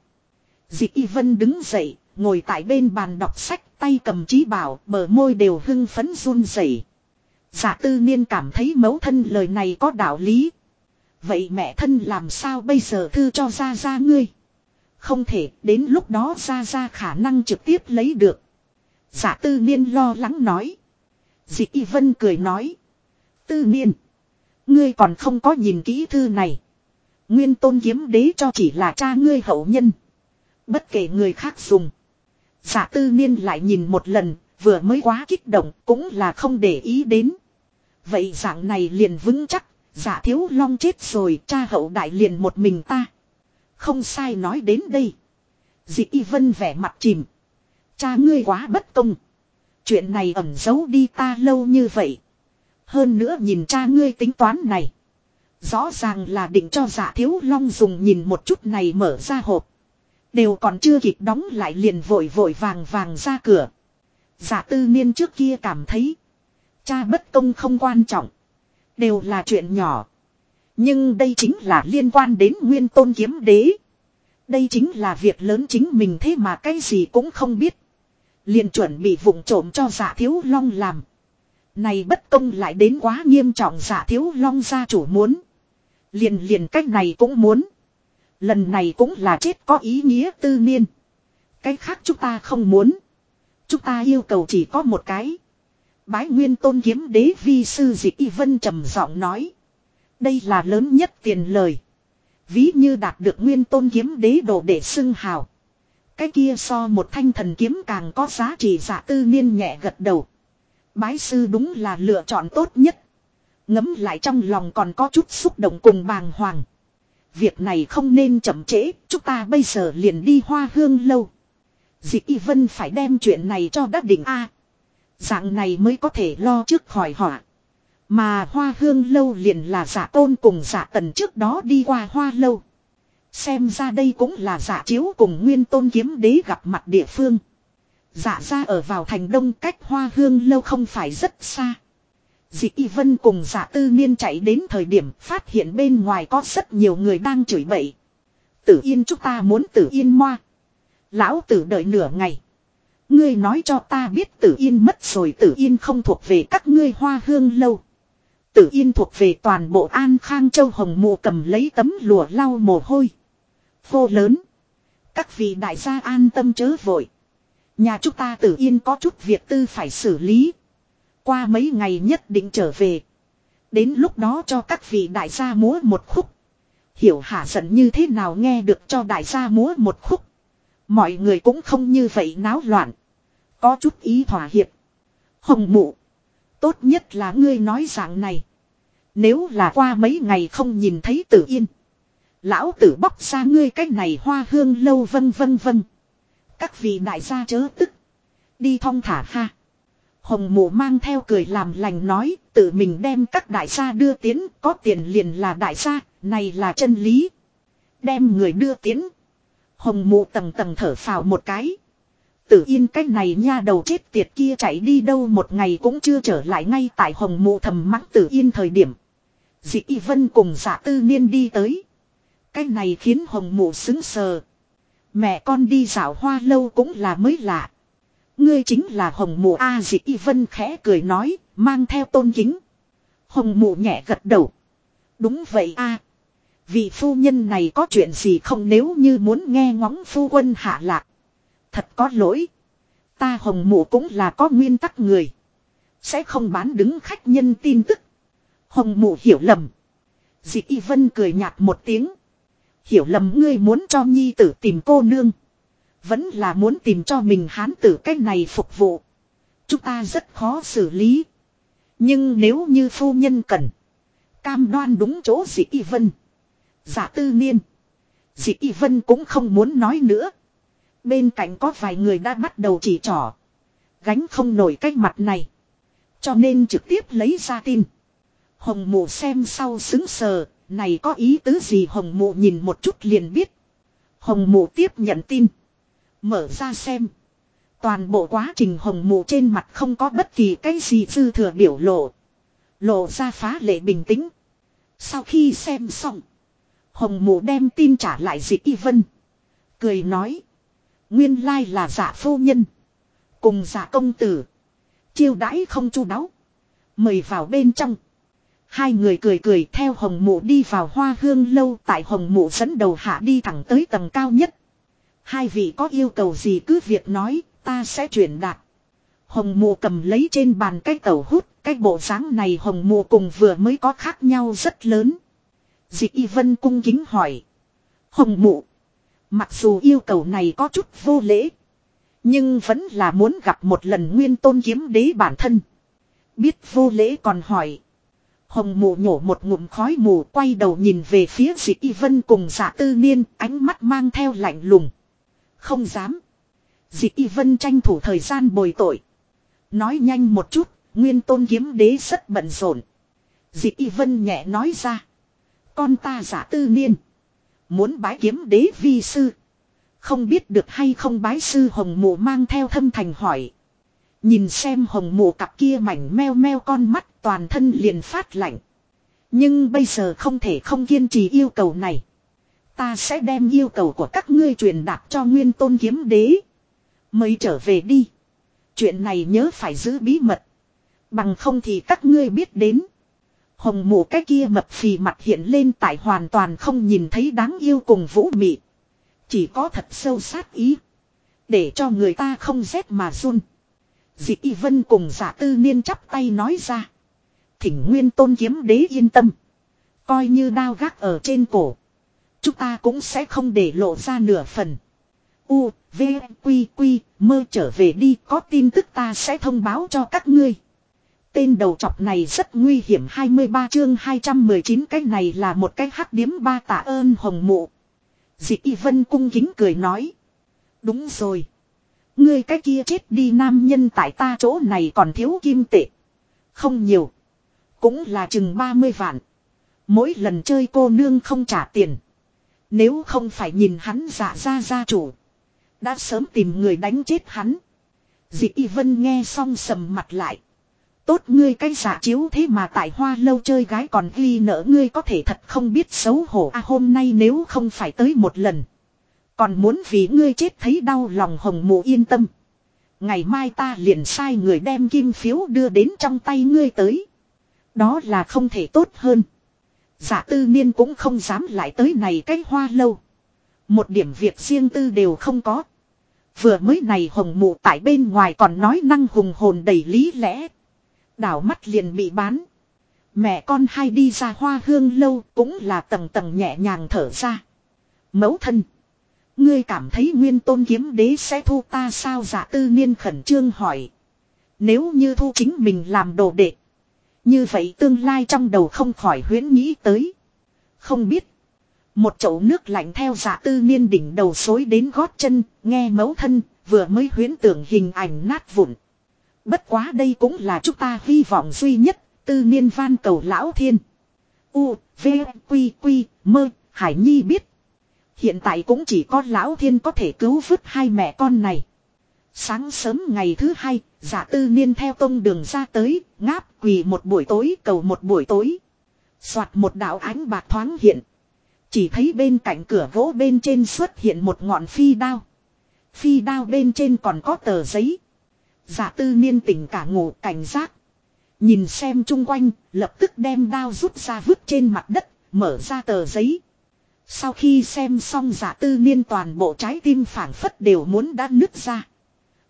Dị Y Vân đứng dậy, ngồi tại bên bàn đọc sách, tay cầm trí bảo, bờ môi đều hưng phấn run rẩy. Giả tư niên cảm thấy mẫu thân lời này có đạo lý. Vậy mẹ thân làm sao bây giờ thư cho ra ra ngươi? Không thể, đến lúc đó ra ra khả năng trực tiếp lấy được. Giả tư niên lo lắng nói. Dị y vân cười nói. Tư niên. Ngươi còn không có nhìn kỹ thư này. Nguyên tôn kiếm đế cho chỉ là cha ngươi hậu nhân. Bất kể người khác dùng. Giả tư niên lại nhìn một lần, vừa mới quá kích động cũng là không để ý đến. Vậy dạng này liền vững chắc, giả thiếu long chết rồi cha hậu đại liền một mình ta. Không sai nói đến đây. Dị y vân vẻ mặt chìm. Cha ngươi quá bất công. Chuyện này ẩn giấu đi ta lâu như vậy. Hơn nữa nhìn cha ngươi tính toán này. Rõ ràng là định cho giả thiếu long dùng nhìn một chút này mở ra hộp. Đều còn chưa kịp đóng lại liền vội vội vàng vàng ra cửa. Giả tư niên trước kia cảm thấy. Cha bất công không quan trọng. Đều là chuyện nhỏ. Nhưng đây chính là liên quan đến nguyên tôn kiếm đế. Đây chính là việc lớn chính mình thế mà cái gì cũng không biết. Liền chuẩn bị vụng trộm cho giả thiếu long làm. Này bất công lại đến quá nghiêm trọng giả thiếu long gia chủ muốn. Liền liền cách này cũng muốn. Lần này cũng là chết có ý nghĩa tư niên. Cái khác chúng ta không muốn. Chúng ta yêu cầu chỉ có một cái. Bái nguyên tôn kiếm đế vi sư dị y vân trầm giọng nói. Đây là lớn nhất tiền lời. Ví như đạt được nguyên tôn kiếm đế đồ để xưng hào. Cái kia so một thanh thần kiếm càng có giá trị giả tư niên nhẹ gật đầu. Bái sư đúng là lựa chọn tốt nhất. Ngấm lại trong lòng còn có chút xúc động cùng bàng hoàng. Việc này không nên chậm trễ, chúng ta bây giờ liền đi hoa hương lâu. Dị y vân phải đem chuyện này cho đắc định A. Dạng này mới có thể lo trước khỏi họa. Mà hoa hương lâu liền là giả tôn cùng giả tần trước đó đi qua hoa lâu. Xem ra đây cũng là giả chiếu cùng nguyên tôn kiếm đế gặp mặt địa phương. Giả ra ở vào thành đông cách hoa hương lâu không phải rất xa. Dị y vân cùng giả tư niên chạy đến thời điểm phát hiện bên ngoài có rất nhiều người đang chửi bậy. Tử yên chúng ta muốn tử yên moa. Lão tử đợi nửa ngày. Ngươi nói cho ta biết tử yên mất rồi tử yên không thuộc về các ngươi hoa hương lâu. Tử yên thuộc về toàn bộ an khang châu hồng mụ cầm lấy tấm lụa lau mồ hôi. Phô lớn. Các vị đại gia an tâm chớ vội. Nhà chúng ta tử yên có chút việc tư phải xử lý. Qua mấy ngày nhất định trở về. Đến lúc đó cho các vị đại gia múa một khúc. Hiểu hả giận như thế nào nghe được cho đại gia múa một khúc. Mọi người cũng không như vậy náo loạn. Có chút ý thỏa hiệp. Hồng mụ. Tốt nhất là ngươi nói dạng này. Nếu là qua mấy ngày không nhìn thấy tử yên. Lão tử bóc ra ngươi cái này hoa hương lâu vân vân vân. Các vị đại gia chớ tức. Đi thong thả ha. Hồng mụ mang theo cười làm lành nói, tự mình đem các đại gia đưa tiến, có tiền liền là đại gia, này là chân lý. Đem người đưa tiến. Hồng mụ tầng tầng thở phào một cái. Tử yên cái này nha đầu chết tiệt kia chạy đi đâu một ngày cũng chưa trở lại ngay tại hồng mụ thầm mắng tử yên thời điểm. Dị y vân cùng giả tư niên đi tới. Cái này khiến hồng mụ xứng sờ. Mẹ con đi dạo hoa lâu cũng là mới lạ. Ngươi chính là hồng mụ A dị y vân khẽ cười nói, mang theo tôn kính. Hồng mụ nhẹ gật đầu. Đúng vậy a Vị phu nhân này có chuyện gì không nếu như muốn nghe ngóng phu quân hạ lạc. Thật có lỗi. Ta hồng mụ cũng là có nguyên tắc người. Sẽ không bán đứng khách nhân tin tức. Hồng mụ hiểu lầm. Dị y vân cười nhạt một tiếng. Hiểu lầm ngươi muốn cho nhi tử tìm cô nương. Vẫn là muốn tìm cho mình hán tử cách này phục vụ. Chúng ta rất khó xử lý. Nhưng nếu như phu nhân cần. Cam đoan đúng chỗ dị y vân. Giả tư niên. Dị y vân cũng không muốn nói nữa. Bên cạnh có vài người đã bắt đầu chỉ trỏ. Gánh không nổi cái mặt này. Cho nên trực tiếp lấy ra tin. Hồng mụ xem sau xứng sờ. Này có ý tứ gì hồng mụ nhìn một chút liền biết. Hồng mụ tiếp nhận tin. Mở ra xem. Toàn bộ quá trình hồng mụ trên mặt không có bất kỳ cái gì dư thừa biểu lộ. Lộ ra phá lệ bình tĩnh. Sau khi xem xong. Hồng mụ đem tin trả lại dị y vân. Cười nói. Nguyên lai là giả phu nhân. Cùng giả công tử. Chiêu đãi không chu đáo. Mời vào bên trong. Hai người cười cười theo hồng mụ đi vào hoa hương lâu tại hồng mụ dẫn đầu hạ đi thẳng tới tầng cao nhất. Hai vị có yêu cầu gì cứ việc nói, ta sẽ chuyển đạt. Hồng mụ cầm lấy trên bàn cái tẩu hút, cái bộ dáng này hồng mụ cùng vừa mới có khác nhau rất lớn. Dị y vân cung kính hỏi. Hồng mụ. Mặc dù yêu cầu này có chút vô lễ. Nhưng vẫn là muốn gặp một lần nguyên tôn kiếm đế bản thân. Biết vô lễ còn hỏi. Hồng mù nhổ một ngụm khói mù quay đầu nhìn về phía dị y vân cùng giả tư niên ánh mắt mang theo lạnh lùng. Không dám. Dị y vân tranh thủ thời gian bồi tội. Nói nhanh một chút, nguyên tôn kiếm đế rất bận rộn. Dị y vân nhẹ nói ra. Con ta giả tư niên. Muốn bái kiếm đế vi sư. Không biết được hay không bái sư hồng mù mang theo thâm thành hỏi. Nhìn xem hồng mù cặp kia mảnh meo meo con mắt toàn thân liền phát lạnh. Nhưng bây giờ không thể không kiên trì yêu cầu này. Ta sẽ đem yêu cầu của các ngươi truyền đạt cho nguyên tôn kiếm đế. Mới trở về đi. Chuyện này nhớ phải giữ bí mật. Bằng không thì các ngươi biết đến. Hồng mụ cái kia mập phì mặt hiện lên tại hoàn toàn không nhìn thấy đáng yêu cùng vũ mị. Chỉ có thật sâu sát ý. Để cho người ta không rét mà run. Dị y vân cùng giả tư niên chắp tay nói ra. Thỉnh nguyên tôn kiếm đế yên tâm. Coi như đao gác ở trên cổ. Chúng ta cũng sẽ không để lộ ra nửa phần. U, V, Quy, Quy, mơ trở về đi có tin tức ta sẽ thông báo cho các ngươi. Tên đầu chọc này rất nguy hiểm 23 chương 219 cái này là một cái hắc điếm ba tạ ơn hồng mụ. Dị y vân cung kính cười nói. Đúng rồi. Ngươi cái kia chết đi nam nhân tại ta chỗ này còn thiếu kim tệ. Không nhiều. Cũng là chừng 30 vạn. Mỗi lần chơi cô nương không trả tiền. Nếu không phải nhìn hắn giả ra gia chủ. Đã sớm tìm người đánh chết hắn. Dị y vân nghe xong sầm mặt lại. Tốt ngươi cái giả chiếu thế mà tại hoa lâu chơi gái còn ghi nợ ngươi có thể thật không biết xấu hổ a à, hôm nay nếu không phải tới một lần. Còn muốn vì ngươi chết thấy đau lòng hồng mụ yên tâm. Ngày mai ta liền sai người đem kim phiếu đưa đến trong tay ngươi tới. Đó là không thể tốt hơn. Giả tư niên cũng không dám lại tới này cái hoa lâu. Một điểm việc riêng tư đều không có. Vừa mới này hồng mụ tại bên ngoài còn nói năng hùng hồn đầy lý lẽ. Đảo mắt liền bị bán. Mẹ con hai đi ra hoa hương lâu cũng là tầng tầng nhẹ nhàng thở ra. Mẫu thân. Ngươi cảm thấy nguyên tôn kiếm đế sẽ thu ta sao giả tư niên khẩn trương hỏi. Nếu như thu chính mình làm đồ đệ. Như vậy tương lai trong đầu không khỏi huyễn nghĩ tới. Không biết. Một chậu nước lạnh theo giả tư niên đỉnh đầu xối đến gót chân, nghe mấu thân, vừa mới huyễn tưởng hình ảnh nát vụn. Bất quá đây cũng là chúng ta hy vọng duy nhất, tư niên van cầu lão thiên. U, V, Quy, Quy, Mơ, Hải Nhi biết. Hiện tại cũng chỉ có lão thiên có thể cứu vứt hai mẹ con này. Sáng sớm ngày thứ hai, giả tư niên theo tông đường ra tới, ngáp quỳ một buổi tối cầu một buổi tối. Xoạt một đạo ánh bạc thoáng hiện. Chỉ thấy bên cạnh cửa gỗ bên trên xuất hiện một ngọn phi đao. Phi đao bên trên còn có tờ giấy. Giả tư niên tỉnh cả ngủ cảnh giác. Nhìn xem chung quanh, lập tức đem đao rút ra vứt trên mặt đất, mở ra tờ giấy. Sau khi xem xong giả tư niên toàn bộ trái tim phảng phất đều muốn đã nứt ra.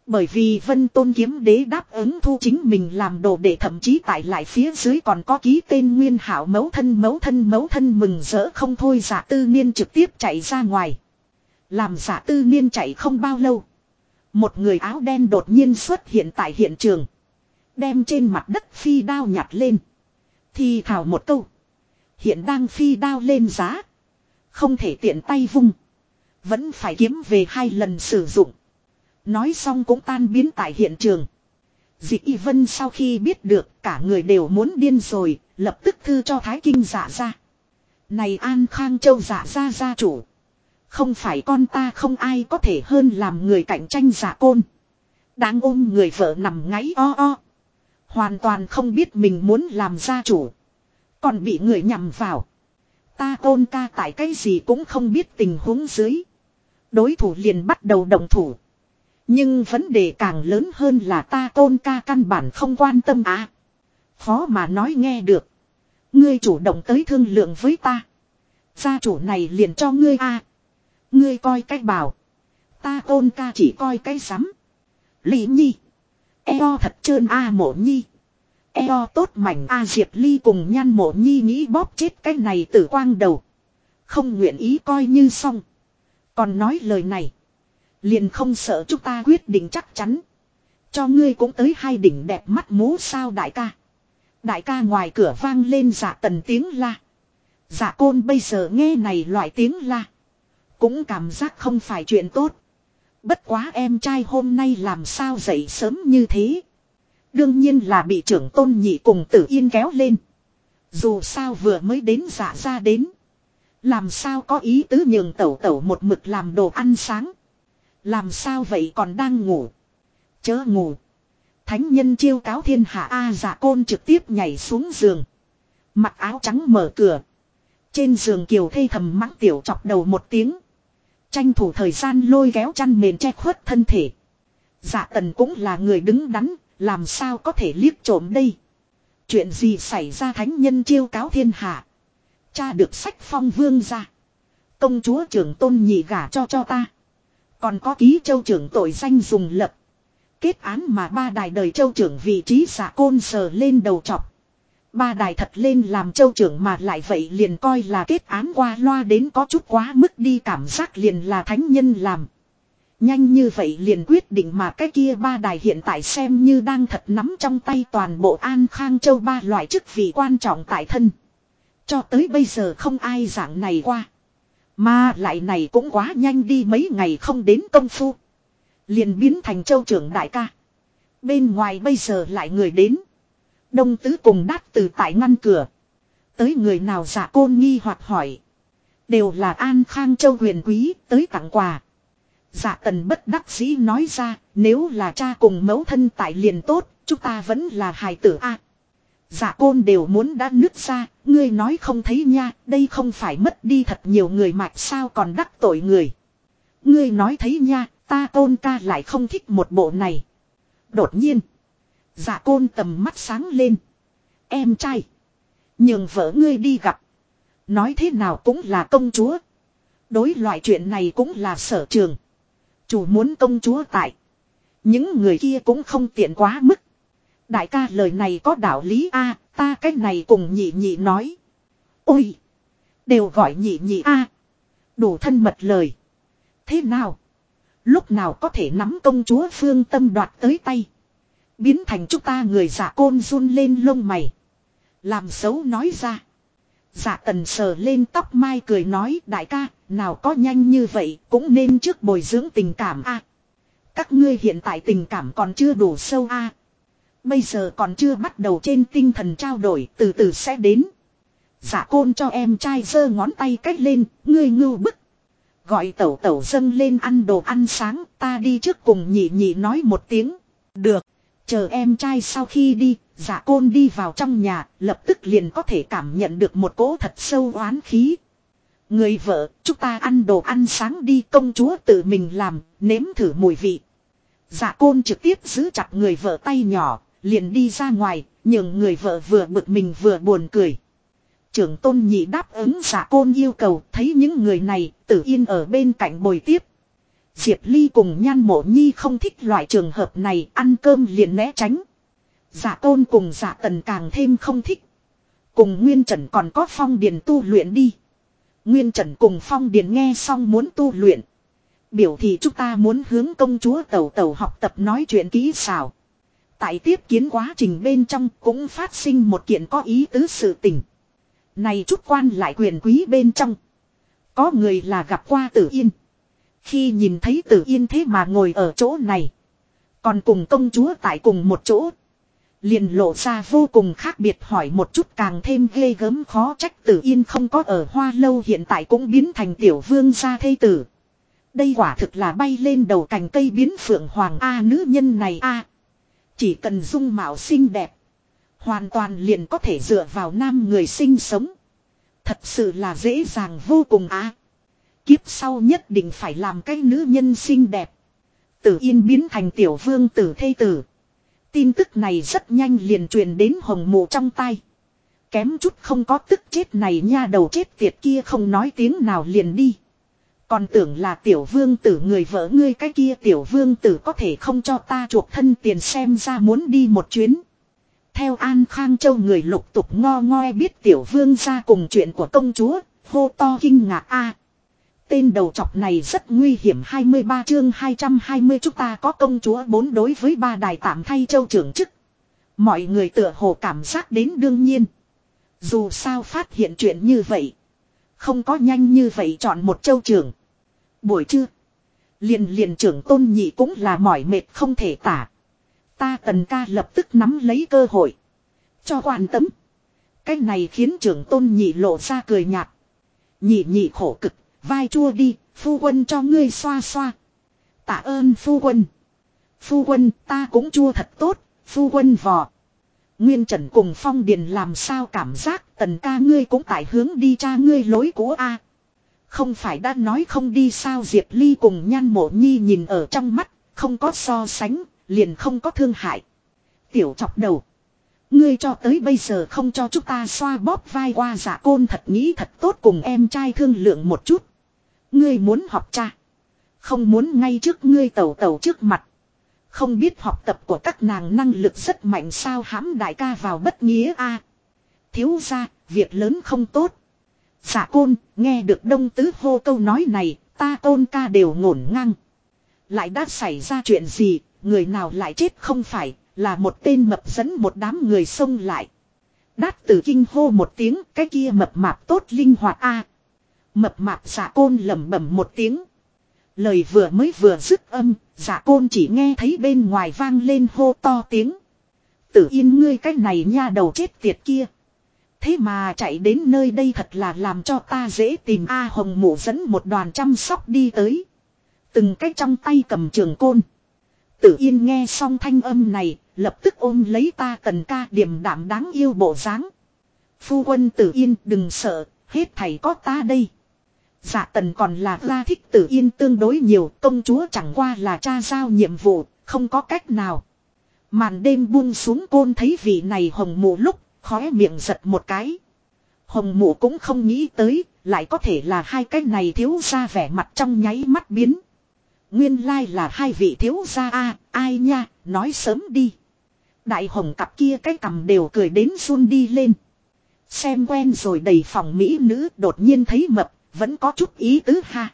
Bởi vì vân tôn kiếm đế đáp ứng thu chính mình làm đồ để thậm chí tại lại phía dưới còn có ký tên nguyên hảo mấu thân mấu thân mấu thân mừng rỡ không thôi giả tư niên trực tiếp chạy ra ngoài. Làm giả tư niên chạy không bao lâu. Một người áo đen đột nhiên xuất hiện tại hiện trường. Đem trên mặt đất phi đao nhặt lên. Thì thảo một câu. Hiện đang phi đao lên giá. Không thể tiện tay vung. Vẫn phải kiếm về hai lần sử dụng. Nói xong cũng tan biến tại hiện trường. Dị Y Vân sau khi biết được cả người đều muốn điên rồi, lập tức thư cho Thái Kinh giả ra. Này An Khang Châu giả ra gia chủ. Không phải con ta không ai có thể hơn làm người cạnh tranh giả côn. đáng ôm người vợ nằm ngáy o o. Hoàn toàn không biết mình muốn làm gia chủ. Còn bị người nhầm vào. Ta côn ca tại cái gì cũng không biết tình huống dưới. Đối thủ liền bắt đầu động thủ. Nhưng vấn đề càng lớn hơn là ta tôn ca căn bản không quan tâm à. Khó mà nói nghe được. Ngươi chủ động tới thương lượng với ta. Gia chủ này liền cho ngươi a à. Ngươi coi cách bảo. Ta tôn ca chỉ coi cái sắm. Lý nhi. Eo thật trơn a à mộ nhi. Eo tốt mảnh a à diệp ly cùng nhan mộ nhi nghĩ bóp chết cái này tử quang đầu. Không nguyện ý coi như xong. Còn nói lời này. Liền không sợ chúng ta quyết định chắc chắn. Cho ngươi cũng tới hai đỉnh đẹp mắt mố sao đại ca. Đại ca ngoài cửa vang lên giả tần tiếng la. Giả côn bây giờ nghe này loại tiếng la. Cũng cảm giác không phải chuyện tốt. Bất quá em trai hôm nay làm sao dậy sớm như thế. Đương nhiên là bị trưởng tôn nhị cùng tử yên kéo lên. Dù sao vừa mới đến giả ra đến. Làm sao có ý tứ nhường tẩu tẩu một mực làm đồ ăn sáng. Làm sao vậy còn đang ngủ. Chớ ngủ. Thánh nhân chiêu cáo thiên hạ A giả côn trực tiếp nhảy xuống giường. Mặc áo trắng mở cửa. Trên giường kiều thây thầm mắng tiểu chọc đầu một tiếng. Tranh thủ thời gian lôi kéo chăn mền che khuất thân thể. Dạ tần cũng là người đứng đắn, làm sao có thể liếc trộm đây. Chuyện gì xảy ra thánh nhân chiêu cáo thiên hạ. Cha được sách phong vương ra. Công chúa trưởng tôn nhị gả cho cho ta. Còn có ký châu trưởng tội danh dùng lập. Kết án mà ba đài đời châu trưởng vị trí giả côn sờ lên đầu chọc. Ba đài thật lên làm châu trưởng mà lại vậy liền coi là kết án qua loa đến có chút quá mức đi cảm giác liền là thánh nhân làm. Nhanh như vậy liền quyết định mà cái kia ba đài hiện tại xem như đang thật nắm trong tay toàn bộ An Khang Châu ba loại chức vị quan trọng tại thân. Cho tới bây giờ không ai dạng này qua. Mà lại này cũng quá nhanh đi mấy ngày không đến công phu. Liền biến thành châu trưởng đại ca. Bên ngoài bây giờ lại người đến. Đông tứ cùng đát từ tại ngăn cửa. Tới người nào giả côn nghi hoặc hỏi. Đều là An Khang Châu huyền quý tới tặng quà. giả tần bất đắc dĩ nói ra, nếu là cha cùng mẫu thân tại liền tốt, chúng ta vẫn là hài tử a dạ côn đều muốn đã nứt ra, ngươi nói không thấy nha, đây không phải mất đi thật nhiều người mạch sao còn đắc tội người. Ngươi nói thấy nha, ta tôn ca lại không thích một bộ này. Đột nhiên, dạ côn tầm mắt sáng lên. Em trai, nhường vợ ngươi đi gặp. Nói thế nào cũng là công chúa. Đối loại chuyện này cũng là sở trường. Chủ muốn công chúa tại. Những người kia cũng không tiện quá mức. Đại ca lời này có đạo lý a ta cách này cùng nhị nhị nói. Ôi! Đều gọi nhị nhị a Đủ thân mật lời. Thế nào? Lúc nào có thể nắm công chúa phương tâm đoạt tới tay. Biến thành chúng ta người giả côn run lên lông mày. Làm xấu nói ra. giả tần sờ lên tóc mai cười nói đại ca, nào có nhanh như vậy cũng nên trước bồi dưỡng tình cảm a. các ngươi hiện tại tình cảm còn chưa đủ sâu a. Bây giờ còn chưa bắt đầu trên tinh thần trao đổi từ từ sẽ đến. Giả côn cho em trai giơ ngón tay cách lên, ngươi ngưu bức. Gọi tẩu tẩu dâng lên ăn đồ ăn sáng, ta đi trước cùng nhị nhị nói một tiếng. Được, chờ em trai sau khi đi, giả côn đi vào trong nhà, lập tức liền có thể cảm nhận được một cỗ thật sâu oán khí. Người vợ, chúng ta ăn đồ ăn sáng đi công chúa tự mình làm, nếm thử mùi vị. Dạ côn trực tiếp giữ chặt người vợ tay nhỏ, liền đi ra ngoài, nhường người vợ vừa bực mình vừa buồn cười. Trưởng tôn nhị đáp ứng giả côn yêu cầu, thấy những người này, tự yên ở bên cạnh bồi tiếp. Diệp Ly cùng nhan mộ nhi không thích loại trường hợp này, ăn cơm liền né tránh. Giả tôn cùng giả tần càng thêm không thích. Cùng Nguyên Trần còn có phong điền tu luyện đi. Nguyên Trần cùng phong điền nghe xong muốn tu luyện. Biểu thì chúng ta muốn hướng công chúa tẩu tẩu học tập nói chuyện kỹ xảo. Tại tiếp kiến quá trình bên trong cũng phát sinh một kiện có ý tứ sự tình. Này chút quan lại quyền quý bên trong. Có người là gặp qua tử yên. Khi nhìn thấy tử yên thế mà ngồi ở chỗ này. Còn cùng công chúa tại cùng một chỗ. Liền lộ ra vô cùng khác biệt hỏi một chút càng thêm ghê gớm khó trách tử yên không có ở hoa lâu hiện tại cũng biến thành tiểu vương gia thây tử. Đây quả thực là bay lên đầu cành cây biến phượng hoàng A nữ nhân này A. Chỉ cần dung mạo xinh đẹp. Hoàn toàn liền có thể dựa vào nam người sinh sống. Thật sự là dễ dàng vô cùng á. Kiếp sau nhất định phải làm cái nữ nhân xinh đẹp. Tử yên biến thành tiểu vương tử thây tử. Tin tức này rất nhanh liền truyền đến hồng mộ trong tay. Kém chút không có tức chết này nha đầu chết tiệt kia không nói tiếng nào liền đi. Còn tưởng là tiểu vương tử người vợ ngươi cái kia tiểu vương tử có thể không cho ta chuộc thân tiền xem ra muốn đi một chuyến. Theo An Khang Châu người lục tục ngo ngoe biết tiểu vương ra cùng chuyện của công chúa, hô to kinh ngạc a Tên đầu chọc này rất nguy hiểm 23 chương 220 chúng ta có công chúa bốn đối với ba đài tạm thay châu trưởng chức. Mọi người tựa hồ cảm giác đến đương nhiên. Dù sao phát hiện chuyện như vậy. Không có nhanh như vậy chọn một châu trưởng. Buổi trưa. Liền liền trưởng tôn nhị cũng là mỏi mệt không thể tả. Ta tần ca lập tức nắm lấy cơ hội. Cho quan tâm. Cái này khiến trưởng tôn nhị lộ ra cười nhạt. Nhị nhị khổ cực Vai chua đi, phu quân cho ngươi xoa xoa. Tạ ơn phu quân. Phu quân ta cũng chua thật tốt, phu quân vò. Nguyên Trần cùng Phong Điền làm sao cảm giác tần ca ngươi cũng tại hướng đi cha ngươi lối của A. Không phải đã nói không đi sao Diệp Ly cùng nhan mộ nhi nhìn ở trong mắt, không có so sánh, liền không có thương hại. Tiểu chọc đầu. Ngươi cho tới bây giờ không cho chúng ta xoa bóp vai qua giả côn thật nghĩ thật tốt cùng em trai thương lượng một chút. Ngươi muốn học cha. Không muốn ngay trước ngươi tẩu tẩu trước mặt. Không biết học tập của các nàng năng lực rất mạnh sao hãm đại ca vào bất nghĩa a Thiếu ra, việc lớn không tốt. Giả côn, nghe được đông tứ hô câu nói này, ta côn ca đều ngổn ngang. Lại đã xảy ra chuyện gì, người nào lại chết không phải, là một tên mập dẫn một đám người xông lại. Đát tử kinh hô một tiếng, cái kia mập mạp tốt linh hoạt a Mập mạp giả côn lẩm bẩm một tiếng. Lời vừa mới vừa dứt âm, giả côn chỉ nghe thấy bên ngoài vang lên hô to tiếng. Tử yên ngươi cái này nha đầu chết tiệt kia. Thế mà chạy đến nơi đây thật là làm cho ta dễ tìm A Hồng mụ dẫn một đoàn chăm sóc đi tới. Từng cách trong tay cầm trường côn. Tử Yên nghe xong thanh âm này, lập tức ôm lấy ta tần ca điểm đạm đáng yêu bộ dáng. Phu quân Tử Yên đừng sợ, hết thầy có ta đây. Dạ tần còn là ra thích Tử Yên tương đối nhiều, công chúa chẳng qua là cha giao nhiệm vụ, không có cách nào. Màn đêm buông xuống côn thấy vị này hồng mụ lúc, khóe miệng giật một cái. Hồng mụ cũng không nghĩ tới, lại có thể là hai cái này thiếu ra vẻ mặt trong nháy mắt biến. Nguyên lai là hai vị thiếu gia a ai nha, nói sớm đi. Đại hồng cặp kia cái cầm đều cười đến run đi lên. Xem quen rồi đầy phòng mỹ nữ đột nhiên thấy mập, vẫn có chút ý tứ ha.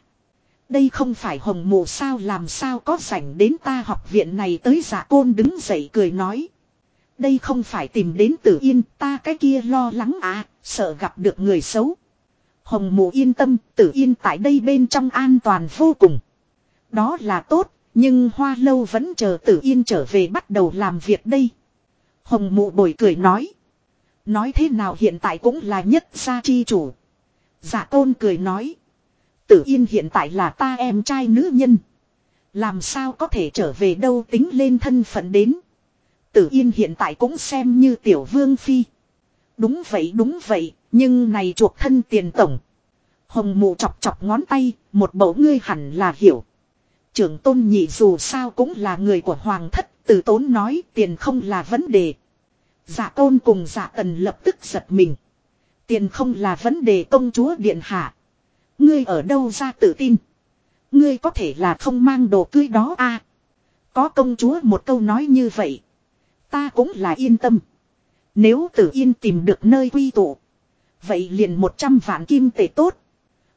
Đây không phải hồng mù sao làm sao có rảnh đến ta học viện này tới giả côn đứng dậy cười nói. Đây không phải tìm đến tử yên ta cái kia lo lắng à, sợ gặp được người xấu. Hồng mù yên tâm, tử yên tại đây bên trong an toàn vô cùng. Đó là tốt, nhưng hoa lâu vẫn chờ tử yên trở về bắt đầu làm việc đây. Hồng mụ bồi cười nói. Nói thế nào hiện tại cũng là nhất gia chi chủ. Giả tôn cười nói. Tử yên hiện tại là ta em trai nữ nhân. Làm sao có thể trở về đâu tính lên thân phận đến. Tử yên hiện tại cũng xem như tiểu vương phi. Đúng vậy đúng vậy, nhưng này chuộc thân tiền tổng. Hồng mụ chọc chọc ngón tay, một bầu ngươi hẳn là hiểu. Trưởng tôn nhị dù sao cũng là người của hoàng thất, từ tốn nói tiền không là vấn đề. Giả tôn cùng giả tần lập tức giật mình. Tiền không là vấn đề công chúa điện hạ. Ngươi ở đâu ra tự tin. Ngươi có thể là không mang đồ cưới đó a à, Có công chúa một câu nói như vậy. Ta cũng là yên tâm. Nếu tử yên tìm được nơi quy tụ. Vậy liền một trăm vạn kim tệ tốt.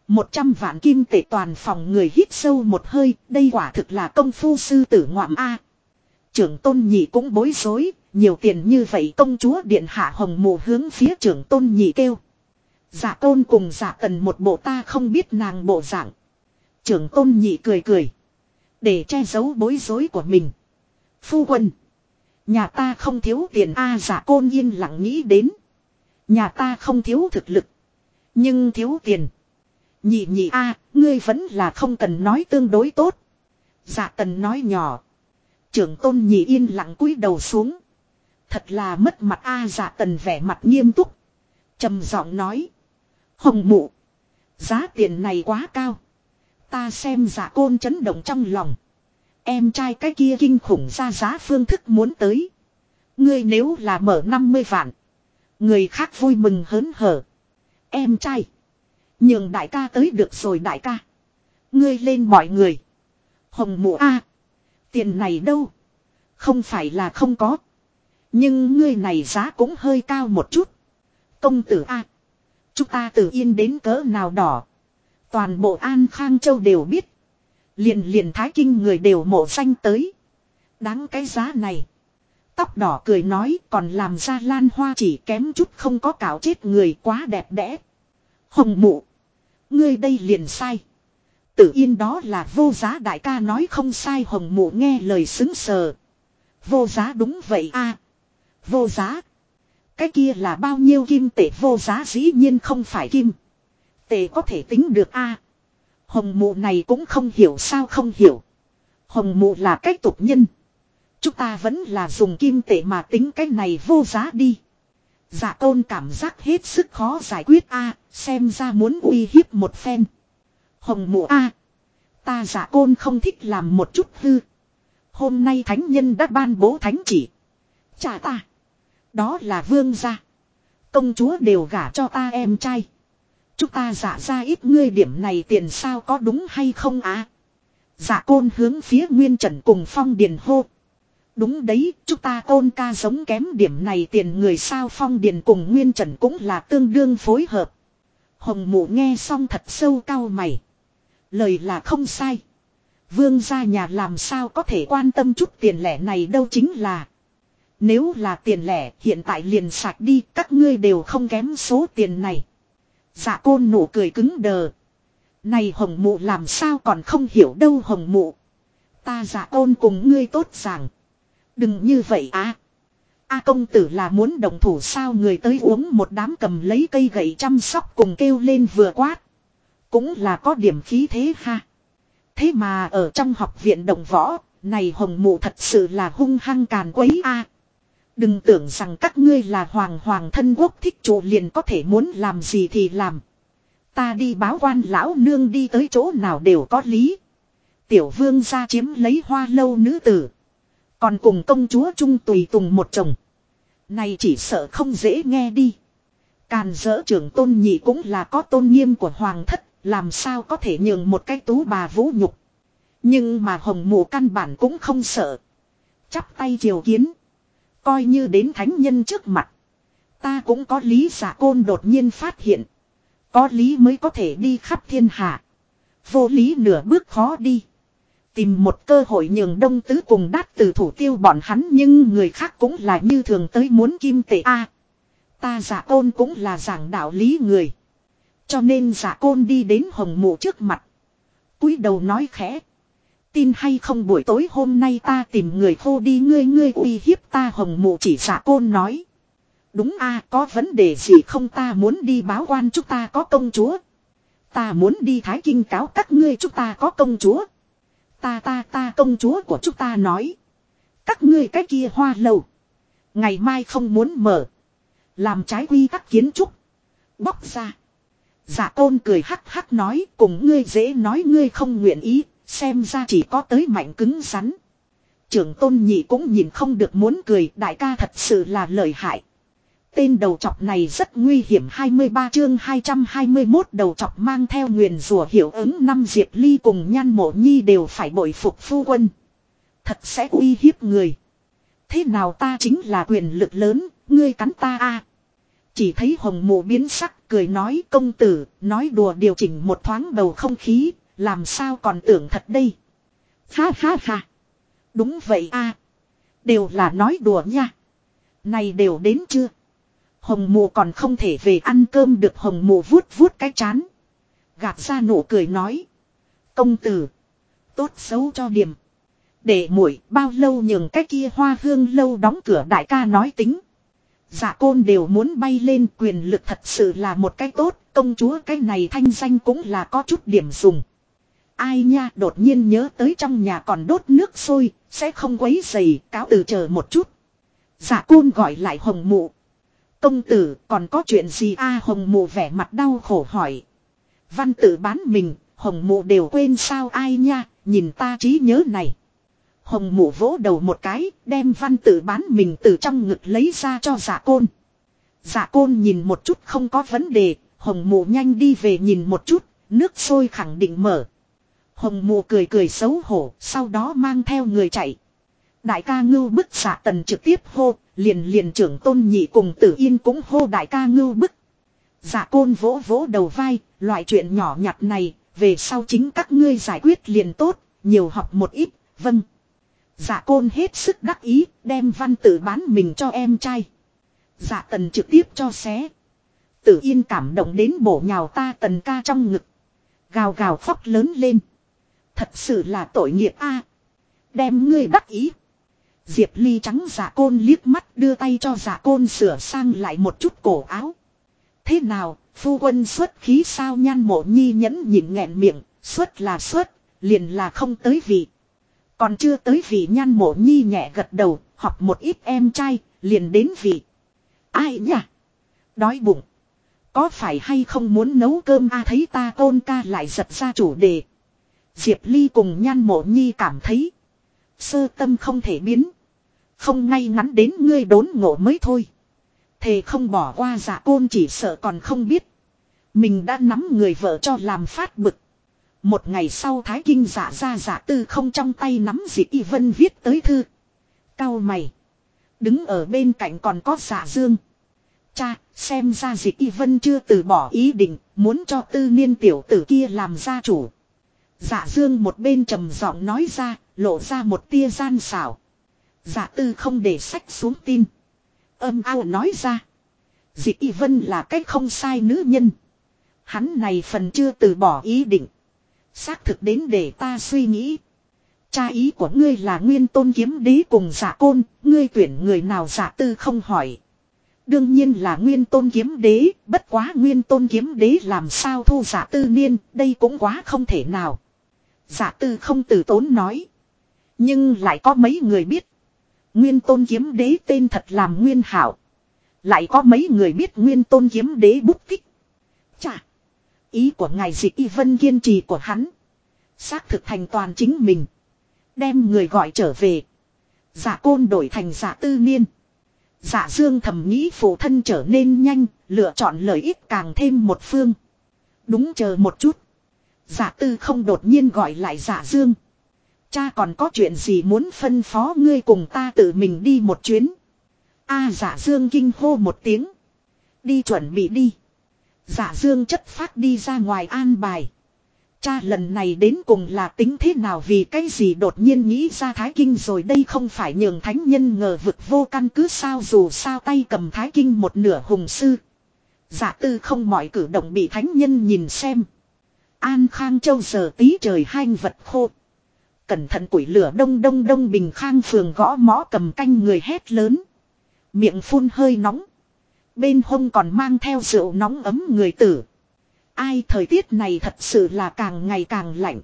Một trăm vạn kim tệ toàn phòng người hít sâu một hơi, đây quả thực là công phu sư tử ngoạm A. Trưởng tôn nhị cũng bối rối, nhiều tiền như vậy công chúa điện hạ hồng mù hướng phía trưởng tôn nhị kêu. Dạ giả tôn cùng giả tần một bộ ta không biết nàng bộ dạng. Trưởng tôn nhị cười cười. Để che giấu bối rối của mình. Phu quân. Nhà ta không thiếu tiền A giả côn yên lặng nghĩ đến. Nhà ta không thiếu thực lực. Nhưng thiếu tiền. Nhị nhị a, ngươi vẫn là không cần nói tương đối tốt. Dạ tần nói nhỏ. Trưởng tôn nhị yên lặng cúi đầu xuống. Thật là mất mặt a dạ tần vẻ mặt nghiêm túc. trầm giọng nói. Hồng mụ. Giá tiền này quá cao. Ta xem giả côn chấn động trong lòng. Em trai cái kia kinh khủng ra giá phương thức muốn tới. Ngươi nếu là mở 50 vạn. Người khác vui mừng hớn hở. Em trai. Nhường đại ca tới được rồi đại ca. Ngươi lên mọi người. Hồng mụ A. tiền này đâu? Không phải là không có. Nhưng ngươi này giá cũng hơi cao một chút. Công tử A. Chúng ta từ yên đến cỡ nào đỏ. Toàn bộ An Khang Châu đều biết. Liền liền Thái Kinh người đều mộ danh tới. Đáng cái giá này. Tóc đỏ cười nói còn làm ra lan hoa chỉ kém chút không có cạo chết người quá đẹp đẽ. Hồng mụ. Ngươi đây liền sai. Tự yên đó là vô giá đại ca nói không sai hồng mụ nghe lời xứng sờ. Vô giá đúng vậy a Vô giá. Cái kia là bao nhiêu kim tệ vô giá dĩ nhiên không phải kim. Tệ có thể tính được a Hồng mụ này cũng không hiểu sao không hiểu. Hồng mụ là cách tục nhân. Chúng ta vẫn là dùng kim tệ mà tính cái này vô giá đi. giả tôn cảm giác hết sức khó giải quyết a, xem ra muốn uy hiếp một phen. Hồng mụ a, ta dạ giả côn không thích làm một chút hư. Hôm nay thánh nhân đã ban bố thánh chỉ. Chả ta. Đó là vương gia. Công chúa đều gả cho ta em trai. Chúng ta giả ra ít ngươi điểm này tiền sao có đúng hay không á? giả côn hướng phía Nguyên Trần cùng Phong Điền hô. Đúng đấy, chúng ta tôn ca giống kém điểm này tiền người sao Phong Điền cùng Nguyên Trần cũng là tương đương phối hợp. Hồng mụ nghe xong thật sâu cao mày. Lời là không sai. Vương gia nhà làm sao có thể quan tâm chút tiền lẻ này đâu chính là. Nếu là tiền lẻ hiện tại liền sạc đi các ngươi đều không kém số tiền này. Dạ côn nụ cười cứng đờ. Này hồng mụ làm sao còn không hiểu đâu hồng mụ. Ta dạ côn cùng ngươi tốt ràng. Đừng như vậy á. A công tử là muốn đồng thủ sao người tới uống một đám cầm lấy cây gậy chăm sóc cùng kêu lên vừa quát. Cũng là có điểm khí thế ha. Thế mà ở trong học viện đồng võ, này hồng mụ thật sự là hung hăng càn quấy a. Đừng tưởng rằng các ngươi là hoàng hoàng thân quốc thích chủ liền có thể muốn làm gì thì làm. Ta đi báo quan lão nương đi tới chỗ nào đều có lý. Tiểu vương ra chiếm lấy hoa lâu nữ tử. Còn cùng công chúa trung tùy tùng một chồng. Này chỉ sợ không dễ nghe đi. Càn dỡ trưởng tôn nhị cũng là có tôn nghiêm của hoàng thất. Làm sao có thể nhường một cái tú bà vũ nhục. Nhưng mà hồng mù căn bản cũng không sợ. Chắp tay triều kiến. Coi như đến thánh nhân trước mặt. Ta cũng có lý giả côn đột nhiên phát hiện. Có lý mới có thể đi khắp thiên hạ. Vô lý nửa bước khó đi. Tìm một cơ hội nhường đông tứ cùng đát từ thủ tiêu bọn hắn nhưng người khác cũng là như thường tới muốn kim tệ a Ta giả côn cũng là giảng đạo lý người. Cho nên giả côn đi đến hồng mụ trước mặt. cúi đầu nói khẽ. Tin hay không buổi tối hôm nay ta tìm người khô đi, ngươi ngươi uy hiếp ta, hồng mụ chỉ giả côn nói. Đúng a, có vấn đề gì không ta muốn đi báo quan chúng ta có công chúa. Ta muốn đi thái kinh cáo các ngươi chúng ta có công chúa. Ta ta ta công chúa của chúng ta nói. Các ngươi cái kia hoa lầu. Ngày mai không muốn mở. Làm trái quy tắc kiến trúc. Bóc ra. Giả tôn cười hắc hắc nói, cùng ngươi dễ nói, ngươi không nguyện ý. Xem ra chỉ có tới mạnh cứng rắn. Trưởng tôn nhị cũng nhìn không được muốn cười đại ca thật sự là lợi hại. Tên đầu chọc này rất nguy hiểm 23 chương 221 đầu chọc mang theo nguyền rùa hiệu ứng năm Diệp Ly cùng nhan mộ nhi đều phải bội phục phu quân. Thật sẽ uy hiếp người. Thế nào ta chính là quyền lực lớn, ngươi cắn ta a Chỉ thấy hồng mộ biến sắc cười nói công tử, nói đùa điều chỉnh một thoáng bầu không khí, làm sao còn tưởng thật đây. Ha ha ha. Đúng vậy a Đều là nói đùa nha. Này đều đến chưa? Hồng mụ còn không thể về ăn cơm được hồng mụ vuốt vuốt cái chán. Gạt ra nụ cười nói. Công tử. Tốt xấu cho điểm. Để muội bao lâu nhường cái kia hoa hương lâu đóng cửa đại ca nói tính. Dạ côn đều muốn bay lên quyền lực thật sự là một cái tốt. Công chúa cái này thanh danh cũng là có chút điểm dùng. Ai nha đột nhiên nhớ tới trong nhà còn đốt nước sôi. Sẽ không quấy dày cáo từ chờ một chút. Dạ côn gọi lại hồng mụ. Công tử còn có chuyện gì a hồng mụ vẻ mặt đau khổ hỏi. Văn tử bán mình, hồng mụ đều quên sao ai nha, nhìn ta trí nhớ này. Hồng mụ vỗ đầu một cái, đem văn tử bán mình từ trong ngực lấy ra cho giả côn. Giả côn nhìn một chút không có vấn đề, hồng mụ nhanh đi về nhìn một chút, nước sôi khẳng định mở. Hồng Mù cười cười xấu hổ, sau đó mang theo người chạy. Đại ca ngưu bức xạ tần trực tiếp hô, liền liền trưởng tôn nhị cùng tử yên cũng hô đại ca ngưu bức. Dạ côn vỗ vỗ đầu vai, loại chuyện nhỏ nhặt này, về sau chính các ngươi giải quyết liền tốt, nhiều học một ít, vâng. Dạ côn hết sức đắc ý, đem văn tử bán mình cho em trai. Dạ tần trực tiếp cho xé. Tử yên cảm động đến bổ nhào ta tần ca trong ngực. Gào gào khóc lớn lên. Thật sự là tội nghiệp a Đem ngươi đắc ý. Diệp Ly trắng giả côn liếc mắt đưa tay cho giả côn sửa sang lại một chút cổ áo. Thế nào, phu quân xuất khí sao nhan mộ nhi nhẫn nhịn nghẹn miệng, xuất là xuất, liền là không tới vị. Còn chưa tới vị nhan mộ nhi nhẹ gật đầu, học một ít em trai, liền đến vị. Ai nhỉ? Đói bụng. Có phải hay không muốn nấu cơm a thấy ta côn ca lại giật ra chủ đề. Diệp Ly cùng nhan mộ nhi cảm thấy. Sơ tâm không thể biến. Không ngay ngắn đến ngươi đốn ngộ mới thôi. Thề không bỏ qua giả côn chỉ sợ còn không biết. Mình đã nắm người vợ cho làm phát bực. Một ngày sau Thái Kinh giả ra giả tư không trong tay nắm dị y vân viết tới thư. Cao mày. Đứng ở bên cạnh còn có giả dương. Cha, xem ra dị y vân chưa từ bỏ ý định, muốn cho tư niên tiểu tử kia làm gia chủ. Giả dương một bên trầm giọng nói ra, lộ ra một tia gian xảo. Giả tư không để sách xuống tin. Âm ao nói ra. Dị y vân là cách không sai nữ nhân. Hắn này phần chưa từ bỏ ý định. Xác thực đến để ta suy nghĩ. Cha ý của ngươi là nguyên tôn kiếm đế cùng giả côn, ngươi tuyển người nào giả tư không hỏi. Đương nhiên là nguyên tôn kiếm đế, bất quá nguyên tôn kiếm đế làm sao thu giả tư niên, đây cũng quá không thể nào. Giả tư không từ tốn nói. Nhưng lại có mấy người biết. Nguyên tôn kiếm đế tên thật làm nguyên hảo. Lại có mấy người biết nguyên tôn kiếm đế bút tích. Chà. Ý của ngài dị y vân kiên trì của hắn. Xác thực thành toàn chính mình. Đem người gọi trở về. Giả côn đổi thành giả tư niên. Giả dương thầm nghĩ phụ thân trở nên nhanh, lựa chọn lợi ích càng thêm một phương. Đúng chờ một chút. Giả tư không đột nhiên gọi lại giả dương. Cha còn có chuyện gì muốn phân phó ngươi cùng ta tự mình đi một chuyến. A giả dương kinh hô một tiếng. Đi chuẩn bị đi. Giả dương chất phát đi ra ngoài an bài. Cha lần này đến cùng là tính thế nào vì cái gì đột nhiên nghĩ ra thái kinh rồi đây không phải nhường thánh nhân ngờ vực vô căn cứ sao dù sao tay cầm thái kinh một nửa hùng sư. Giả tư không mọi cử động bị thánh nhân nhìn xem. An Khang Châu giờ tí trời hanh vật khô. Cẩn thận quỷ lửa đông đông đông bình khang phường gõ mõ cầm canh người hét lớn. Miệng phun hơi nóng. Bên hông còn mang theo rượu nóng ấm người tử. Ai thời tiết này thật sự là càng ngày càng lạnh.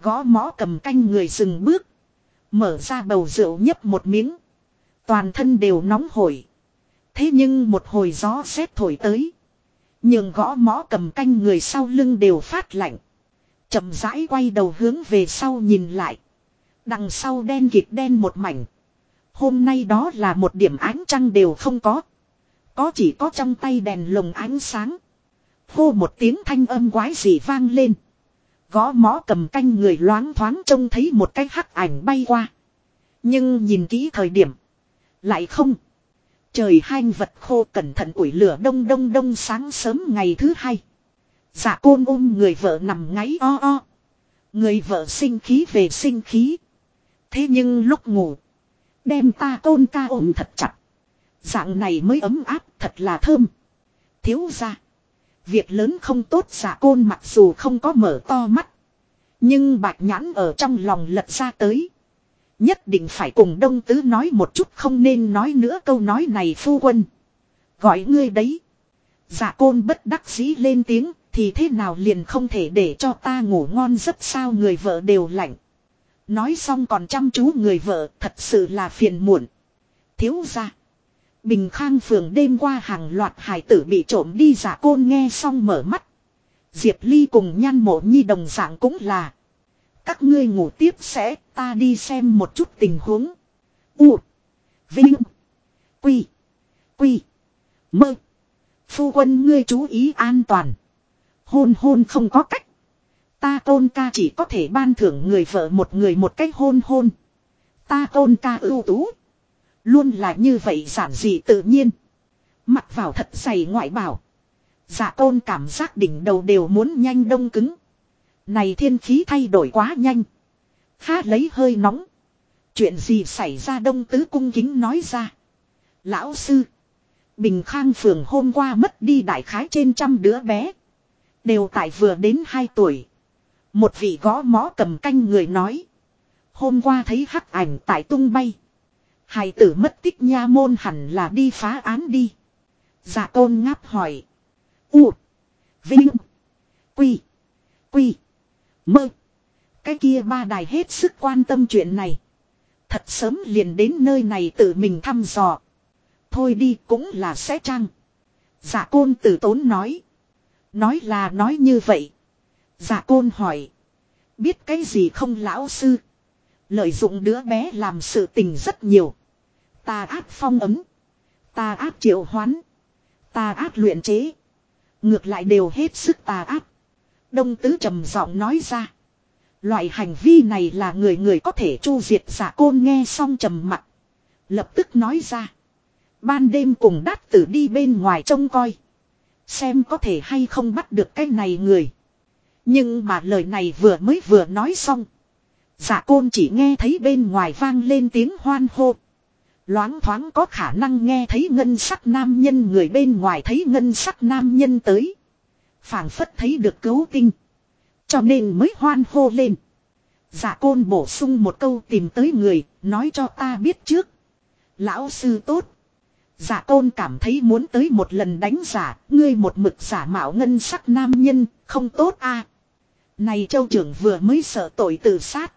Gõ mõ cầm canh người dừng bước. Mở ra bầu rượu nhấp một miếng. Toàn thân đều nóng hổi. Thế nhưng một hồi gió xét thổi tới. Nhưng gõ mõ cầm canh người sau lưng đều phát lạnh. chậm rãi quay đầu hướng về sau nhìn lại. Đằng sau đen kịt đen một mảnh. Hôm nay đó là một điểm ánh trăng đều không có. Có chỉ có trong tay đèn lồng ánh sáng. Hô một tiếng thanh âm quái dị vang lên. Gõ mõ cầm canh người loáng thoáng trông thấy một cái hắc ảnh bay qua. Nhưng nhìn kỹ thời điểm. Lại không. Trời hanh vật khô cẩn thận ủi lửa đông đông đông sáng sớm ngày thứ hai. Dạ côn ôm người vợ nằm ngáy o o. Người vợ sinh khí về sinh khí. Thế nhưng lúc ngủ. Đem ta tôn ca ôm thật chặt. Dạng này mới ấm áp, thật là thơm. Thiếu ra. Việc lớn không tốt giả côn mặc dù không có mở to mắt. Nhưng bạch nhãn ở trong lòng lật ra tới. Nhất định phải cùng đông tứ nói một chút không nên nói nữa câu nói này phu quân. Gọi ngươi đấy. Giả côn bất đắc dĩ lên tiếng, thì thế nào liền không thể để cho ta ngủ ngon rất sao người vợ đều lạnh. Nói xong còn chăm chú người vợ, thật sự là phiền muộn. Thiếu ra. Bình Khang phường đêm qua hàng loạt hải tử bị trộm đi giả côn nghe xong mở mắt. Diệp Ly cùng nhan mộ nhi đồng dạng cũng là. Các ngươi ngủ tiếp sẽ ta đi xem một chút tình huống. U. Vinh. Quy. Quy. Mơ. Phu quân ngươi chú ý an toàn. Hôn hôn không có cách. Ta tôn ca chỉ có thể ban thưởng người vợ một người một cách hôn hôn. Ta tôn ca ưu tú. Luôn là như vậy giản dị tự nhiên. Mặc vào thật dày ngoại bảo. Giả tôn cảm giác đỉnh đầu đều muốn nhanh đông cứng. Này thiên khí thay đổi quá nhanh. Khá lấy hơi nóng. Chuyện gì xảy ra đông tứ cung kính nói ra. Lão sư. Bình Khang phường hôm qua mất đi đại khái trên trăm đứa bé. Đều tại vừa đến 2 tuổi. Một vị gõ mó cầm canh người nói. Hôm qua thấy hắc ảnh tại tung bay. Hài tử mất tích nha môn hẳn là đi phá án đi. Dạ tôn ngáp hỏi. U. Vinh. Quy. Quy. Mơ. Cái kia ba đài hết sức quan tâm chuyện này. Thật sớm liền đến nơi này tự mình thăm dò. Thôi đi cũng là sẽ chăng. Dạ côn tử tốn nói. Nói là nói như vậy. Dạ côn hỏi. Biết cái gì không lão sư. Lợi dụng đứa bé làm sự tình rất nhiều. Ta áp phong ấm. Ta áp triệu hoán. Ta áp luyện chế. Ngược lại đều hết sức ta áp. Đông tứ trầm giọng nói ra. Loại hành vi này là người người có thể chu diệt giả côn nghe xong trầm mặt. Lập tức nói ra. Ban đêm cùng đát tử đi bên ngoài trông coi. Xem có thể hay không bắt được cái này người. Nhưng mà lời này vừa mới vừa nói xong. Giả côn chỉ nghe thấy bên ngoài vang lên tiếng hoan hô. Loáng thoáng có khả năng nghe thấy ngân sắc nam nhân người bên ngoài thấy ngân sắc nam nhân tới. phảng phất thấy được cứu tinh. Cho nên mới hoan hô lên. Giả côn bổ sung một câu tìm tới người, nói cho ta biết trước. Lão sư tốt. Giả côn cảm thấy muốn tới một lần đánh giả, ngươi một mực giả mạo ngân sắc nam nhân, không tốt a. Này châu trưởng vừa mới sợ tội tự sát.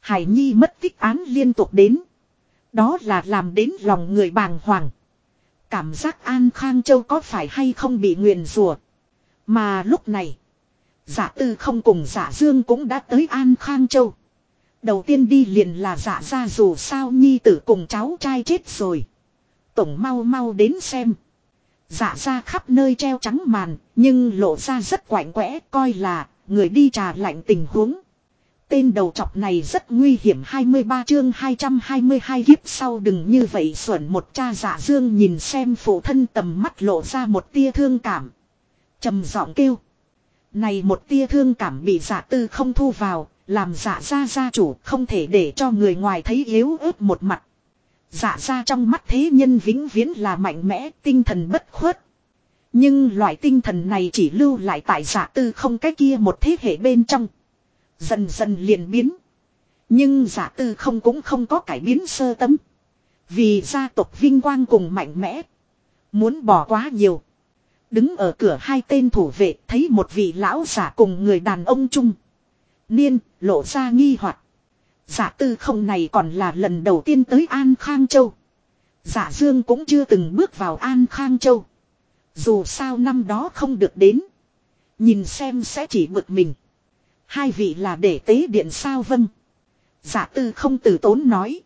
Hải Nhi mất tích án liên tục đến. Đó là làm đến lòng người bàng hoàng. Cảm giác An Khang Châu có phải hay không bị nguyền rùa. Mà lúc này. Giả tư không cùng giả dương cũng đã tới An Khang Châu. Đầu tiên đi liền là giả ra dù sao nhi tử cùng cháu trai chết rồi. Tổng mau mau đến xem. Giả ra khắp nơi treo trắng màn, nhưng lộ ra rất quạnh quẽ coi là người đi trà lạnh tình huống. Tên đầu trọc này rất nguy hiểm 23 chương 222 kiếp sau đừng như vậy xuẩn một cha giả dương nhìn xem phụ thân tầm mắt lộ ra một tia thương cảm. trầm giọng kêu. Này một tia thương cảm bị giả tư không thu vào, làm giả ra gia chủ không thể để cho người ngoài thấy yếu ớt một mặt. Giả ra trong mắt thế nhân vĩnh viễn là mạnh mẽ, tinh thần bất khuất. Nhưng loại tinh thần này chỉ lưu lại tại giả tư không cái kia một thế hệ bên trong. Dần dần liền biến. Nhưng giả tư không cũng không có cải biến sơ tâm. Vì gia tộc vinh quang cùng mạnh mẽ. Muốn bỏ quá nhiều. Đứng ở cửa hai tên thủ vệ thấy một vị lão giả cùng người đàn ông chung. Niên lộ ra nghi hoặc Giả tư không này còn là lần đầu tiên tới An Khang Châu. Giả Dương cũng chưa từng bước vào An Khang Châu. Dù sao năm đó không được đến. Nhìn xem sẽ chỉ bực mình. Hai vị là để tế điện sao vâng. Giả tư không từ tốn nói.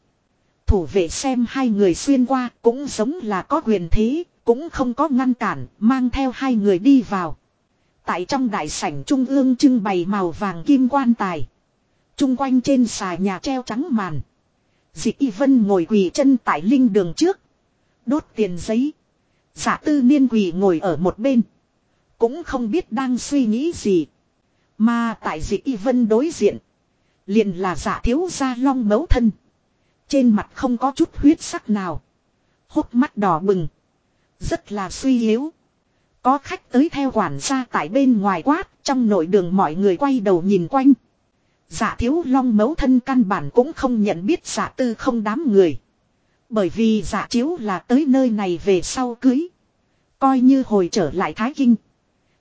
Thủ vệ xem hai người xuyên qua cũng giống là có quyền thế, cũng không có ngăn cản, mang theo hai người đi vào. Tại trong đại sảnh trung ương trưng bày màu vàng kim quan tài. Trung quanh trên xà nhà treo trắng màn. Dị Y Vân ngồi quỳ chân tại linh đường trước. Đốt tiền giấy. Giả tư niên quỳ ngồi ở một bên. Cũng không biết đang suy nghĩ gì. Mà tại dị Y Vân đối diện. Liền là giả thiếu gia long mấu thân. Trên mặt không có chút huyết sắc nào. Hốc mắt đỏ bừng. Rất là suy yếu. Có khách tới theo quản gia tại bên ngoài quát. Trong nội đường mọi người quay đầu nhìn quanh. Giả thiếu long mấu thân căn bản cũng không nhận biết giả tư không đám người. Bởi vì giả chiếu là tới nơi này về sau cưới. Coi như hồi trở lại Thái Kinh.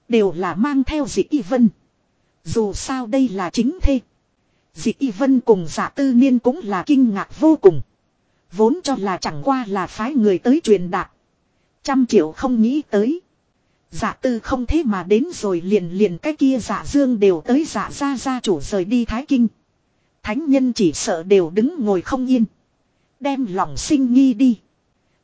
Đều là mang theo dị y vân. Dù sao đây là chính thê. Dị y vân cùng giả tư niên cũng là kinh ngạc vô cùng. Vốn cho là chẳng qua là phái người tới truyền đạt. Trăm triệu không nghĩ tới. Giả tư không thế mà đến rồi liền liền cái kia giả dương đều tới giả ra ra chủ rời đi Thái Kinh. Thánh nhân chỉ sợ đều đứng ngồi không yên. Đem lòng sinh nghi đi.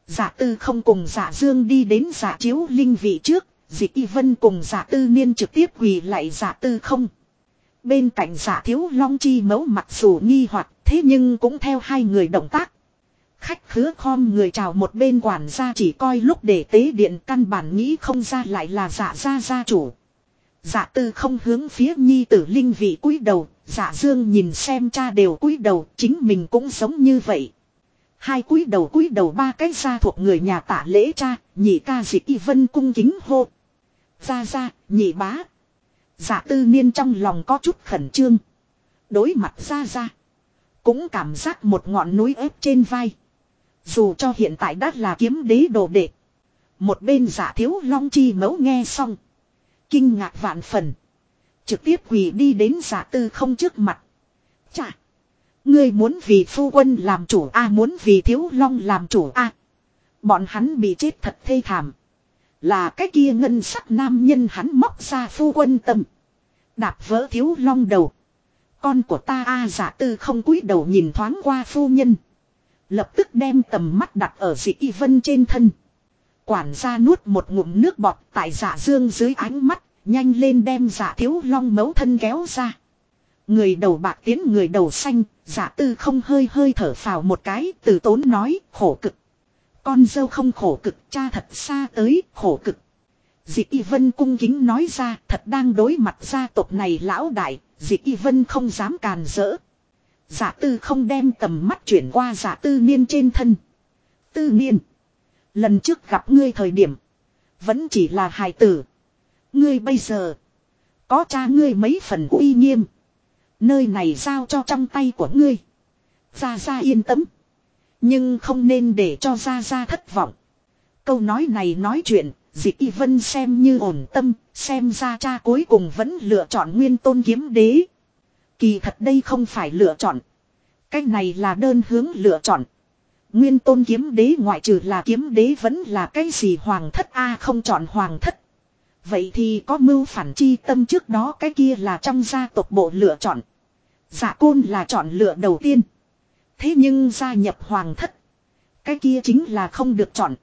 Giả tư không cùng giả dương đi đến giả chiếu linh vị trước. Dị y vân cùng giả tư niên trực tiếp quỳ lại giả tư không. Bên cạnh giả thiếu long chi mẫu mặc dù nghi hoặc, thế nhưng cũng theo hai người động tác Khách khứa khom người chào một bên quản gia chỉ coi lúc để tế điện căn bản nghĩ không ra lại là dạ gia gia chủ. Dạ tư không hướng phía nhi tử linh vị cúi đầu, dạ dương nhìn xem cha đều cúi đầu, chính mình cũng giống như vậy. Hai cúi đầu cúi đầu ba cái gia thuộc người nhà tả lễ cha, nhị ca dị y vân cung kính hô. gia gia nhị bá. Dạ tư niên trong lòng có chút khẩn trương. Đối mặt gia gia Cũng cảm giác một ngọn núi ép trên vai. Dù cho hiện tại đã là kiếm đế đồ đệ. Một bên giả thiếu long chi mẫu nghe xong. Kinh ngạc vạn phần. Trực tiếp quỳ đi đến giả tư không trước mặt. Chà. Ngươi muốn vì phu quân làm chủ a, muốn vì thiếu long làm chủ a Bọn hắn bị chết thật thê thảm. Là cái kia ngân sắc nam nhân hắn móc ra phu quân tâm. Đạp vỡ thiếu long đầu. Con của ta a, giả tư không cúi đầu nhìn thoáng qua phu nhân. Lập tức đem tầm mắt đặt ở dị y vân trên thân. Quản gia nuốt một ngụm nước bọt tại dạ dương dưới ánh mắt, Nhanh lên đem giả thiếu long mấu thân kéo ra. Người đầu bạc tiến người đầu xanh, giả tư không hơi hơi thở phào một cái, từ tốn nói, khổ cực. Con dâu không khổ cực, cha thật xa tới, khổ cực. Dị Y Vân cung kính nói ra, thật đang đối mặt gia tộc này lão đại, Dị Y Vân không dám càn rỡ. Giả tư không đem tầm mắt chuyển qua giả tư niên trên thân. Tư niên. Lần trước gặp ngươi thời điểm. Vẫn chỉ là hài tử. Ngươi bây giờ. Có cha ngươi mấy phần uy nghiêm. Nơi này giao cho trong tay của ngươi. Ra ra yên tâm. Nhưng không nên để cho ra ra thất vọng. Câu nói này nói chuyện, Dịch y vân xem như ổn tâm, xem ra cha cuối cùng vẫn lựa chọn nguyên tôn kiếm đế. Kỳ thật đây không phải lựa chọn. Cái này là đơn hướng lựa chọn. Nguyên tôn kiếm đế ngoại trừ là kiếm đế vẫn là cái gì hoàng thất a, không chọn hoàng thất. Vậy thì có mưu phản chi tâm trước đó cái kia là trong gia tộc bộ lựa chọn. Dạ côn là chọn lựa đầu tiên. Thế nhưng gia nhập hoàng thất. Cái kia chính là không được chọn.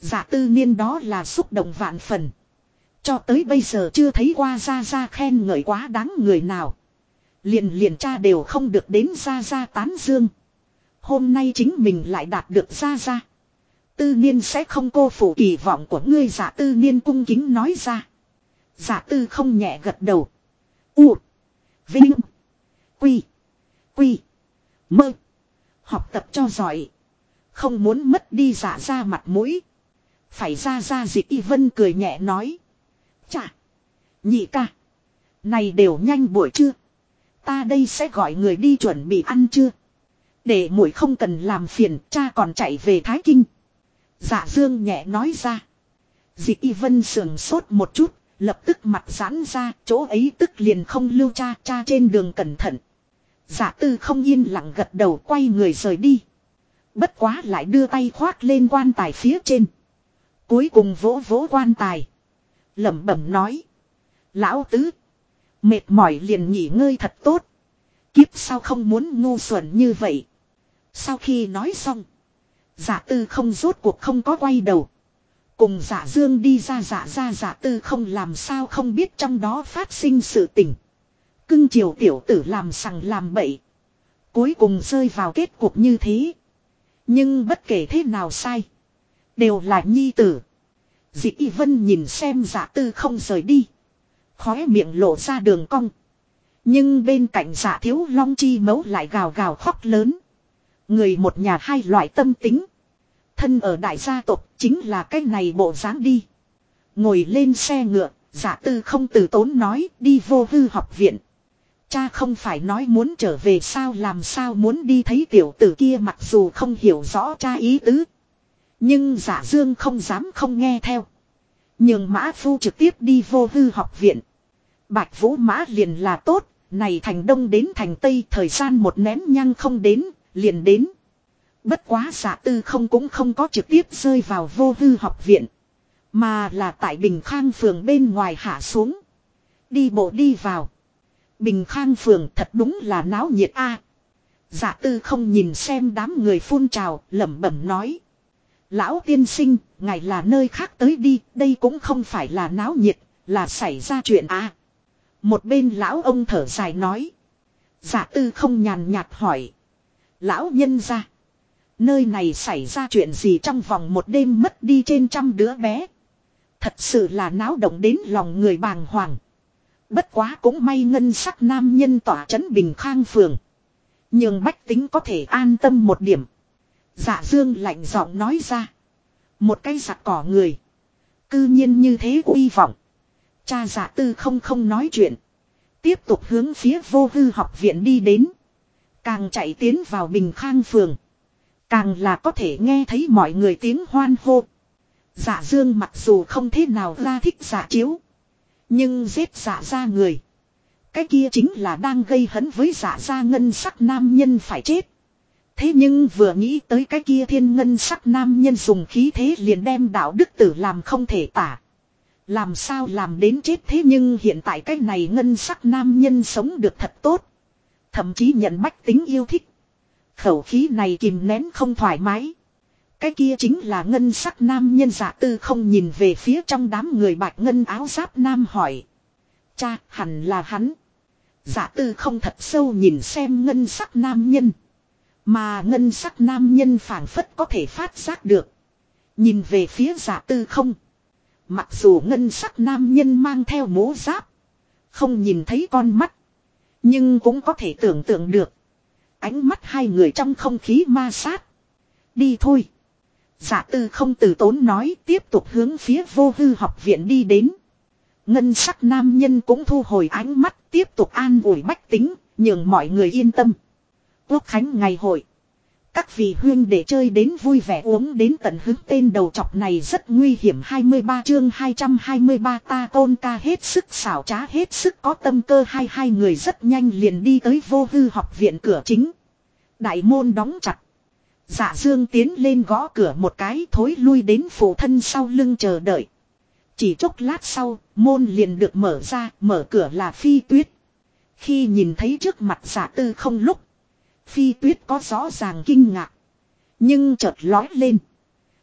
Dạ tư niên đó là xúc động vạn phần. Cho tới bây giờ chưa thấy qua ra ra khen ngợi quá đáng người nào. Liền liền cha đều không được đến ra ra tán dương. Hôm nay chính mình lại đạt được ra ra. Tư niên sẽ không cô phụ kỳ vọng của ngươi giả tư niên cung kính nói ra. Giả tư không nhẹ gật đầu. U. Vinh. Quy. Quy. Mơ. Học tập cho giỏi. Không muốn mất đi dạ giả ra mặt mũi. Phải ra ra dịch y vân cười nhẹ nói. Chà. Nhị ca. Này đều nhanh buổi trưa. Ta đây sẽ gọi người đi chuẩn bị ăn chưa. Để muội không cần làm phiền cha còn chạy về Thái Kinh. Dạ dương nhẹ nói ra. Dị y vân sườn sốt một chút, lập tức mặt giãn ra, chỗ ấy tức liền không lưu cha, cha trên đường cẩn thận. Dạ tư không yên lặng gật đầu quay người rời đi. Bất quá lại đưa tay khoác lên quan tài phía trên. Cuối cùng vỗ vỗ quan tài. lẩm bẩm nói. Lão tứ. Mệt mỏi liền nghỉ ngơi thật tốt. Kiếp sao không muốn ngu xuẩn như vậy. Sau khi nói xong. Giả tư không rốt cuộc không có quay đầu. Cùng giả dương đi ra giả ra giả tư không làm sao không biết trong đó phát sinh sự tình. Cưng chiều tiểu tử làm sằng làm bậy. Cuối cùng rơi vào kết cục như thế. Nhưng bất kể thế nào sai. Đều là nhi tử. Dĩ y vân nhìn xem giả tư không rời đi. Khóe miệng lộ ra đường cong. Nhưng bên cạnh giả thiếu long chi mấu lại gào gào khóc lớn. Người một nhà hai loại tâm tính. Thân ở đại gia tộc chính là cái này bộ dáng đi. Ngồi lên xe ngựa, giả tư không từ tốn nói đi vô hư học viện. Cha không phải nói muốn trở về sao làm sao muốn đi thấy tiểu tử kia mặc dù không hiểu rõ cha ý tứ. Nhưng giả dương không dám không nghe theo. Nhưng mã phu trực tiếp đi vô hư học viện. Bạch vũ mã liền là tốt, này thành đông đến thành tây thời gian một nén nhăng không đến, liền đến. Bất quá giả tư không cũng không có trực tiếp rơi vào vô hư học viện. Mà là tại Bình Khang phường bên ngoài hạ xuống. Đi bộ đi vào. Bình Khang phường thật đúng là náo nhiệt a. giả tư không nhìn xem đám người phun trào, lẩm bẩm nói. Lão tiên sinh, ngài là nơi khác tới đi, đây cũng không phải là náo nhiệt, là xảy ra chuyện a. Một bên lão ông thở dài nói. Giả tư không nhàn nhạt hỏi. Lão nhân ra. Nơi này xảy ra chuyện gì trong vòng một đêm mất đi trên trăm đứa bé. Thật sự là náo động đến lòng người bàng hoàng. Bất quá cũng may ngân sắc nam nhân tỏa trấn bình khang phường. Nhưng bách tính có thể an tâm một điểm. Dạ dương lạnh giọng nói ra. Một cây giặc cỏ người. Cư nhiên như thế uy vọng. Cha giả tư không không nói chuyện. Tiếp tục hướng phía vô hư học viện đi đến. Càng chạy tiến vào bình khang phường. Càng là có thể nghe thấy mọi người tiếng hoan hô. Dạ dương mặc dù không thế nào ra thích giả chiếu. Nhưng giết dạ giả ra người. Cái kia chính là đang gây hấn với giả ra ngân sắc nam nhân phải chết. Thế nhưng vừa nghĩ tới cái kia thiên ngân sắc nam nhân dùng khí thế liền đem đạo đức tử làm không thể tả. Làm sao làm đến chết thế nhưng hiện tại cái này ngân sắc nam nhân sống được thật tốt. Thậm chí nhận bách tính yêu thích. Khẩu khí này kìm nén không thoải mái. Cái kia chính là ngân sắc nam nhân giả tư không nhìn về phía trong đám người bạch ngân áo giáp nam hỏi. Cha, hẳn là hắn. giả tư không thật sâu nhìn xem ngân sắc nam nhân. Mà ngân sắc nam nhân phảng phất có thể phát giác được. Nhìn về phía giả tư không. Mặc dù ngân sắc nam nhân mang theo mũ giáp. Không nhìn thấy con mắt. Nhưng cũng có thể tưởng tượng được. Ánh mắt hai người trong không khí ma sát. Đi thôi. giả tư không từ tốn nói tiếp tục hướng phía vô hư học viện đi đến. Ngân sắc nam nhân cũng thu hồi ánh mắt tiếp tục an ủi bách tính, nhường mọi người yên tâm. Quốc khánh ngày hội. Các vị huyên để chơi đến vui vẻ uống đến tận hứng tên đầu chọc này rất nguy hiểm 23 chương 223 ta tôn ca hết sức xảo trá hết sức có tâm cơ hai hai người rất nhanh liền đi tới vô hư học viện cửa chính. Đại môn đóng chặt. Dạ dương tiến lên gõ cửa một cái thối lui đến phụ thân sau lưng chờ đợi. Chỉ chốc lát sau, môn liền được mở ra, mở cửa là phi tuyết. Khi nhìn thấy trước mặt giả tư không lúc, phi tuyết có rõ ràng kinh ngạc. Nhưng chợt lói lên.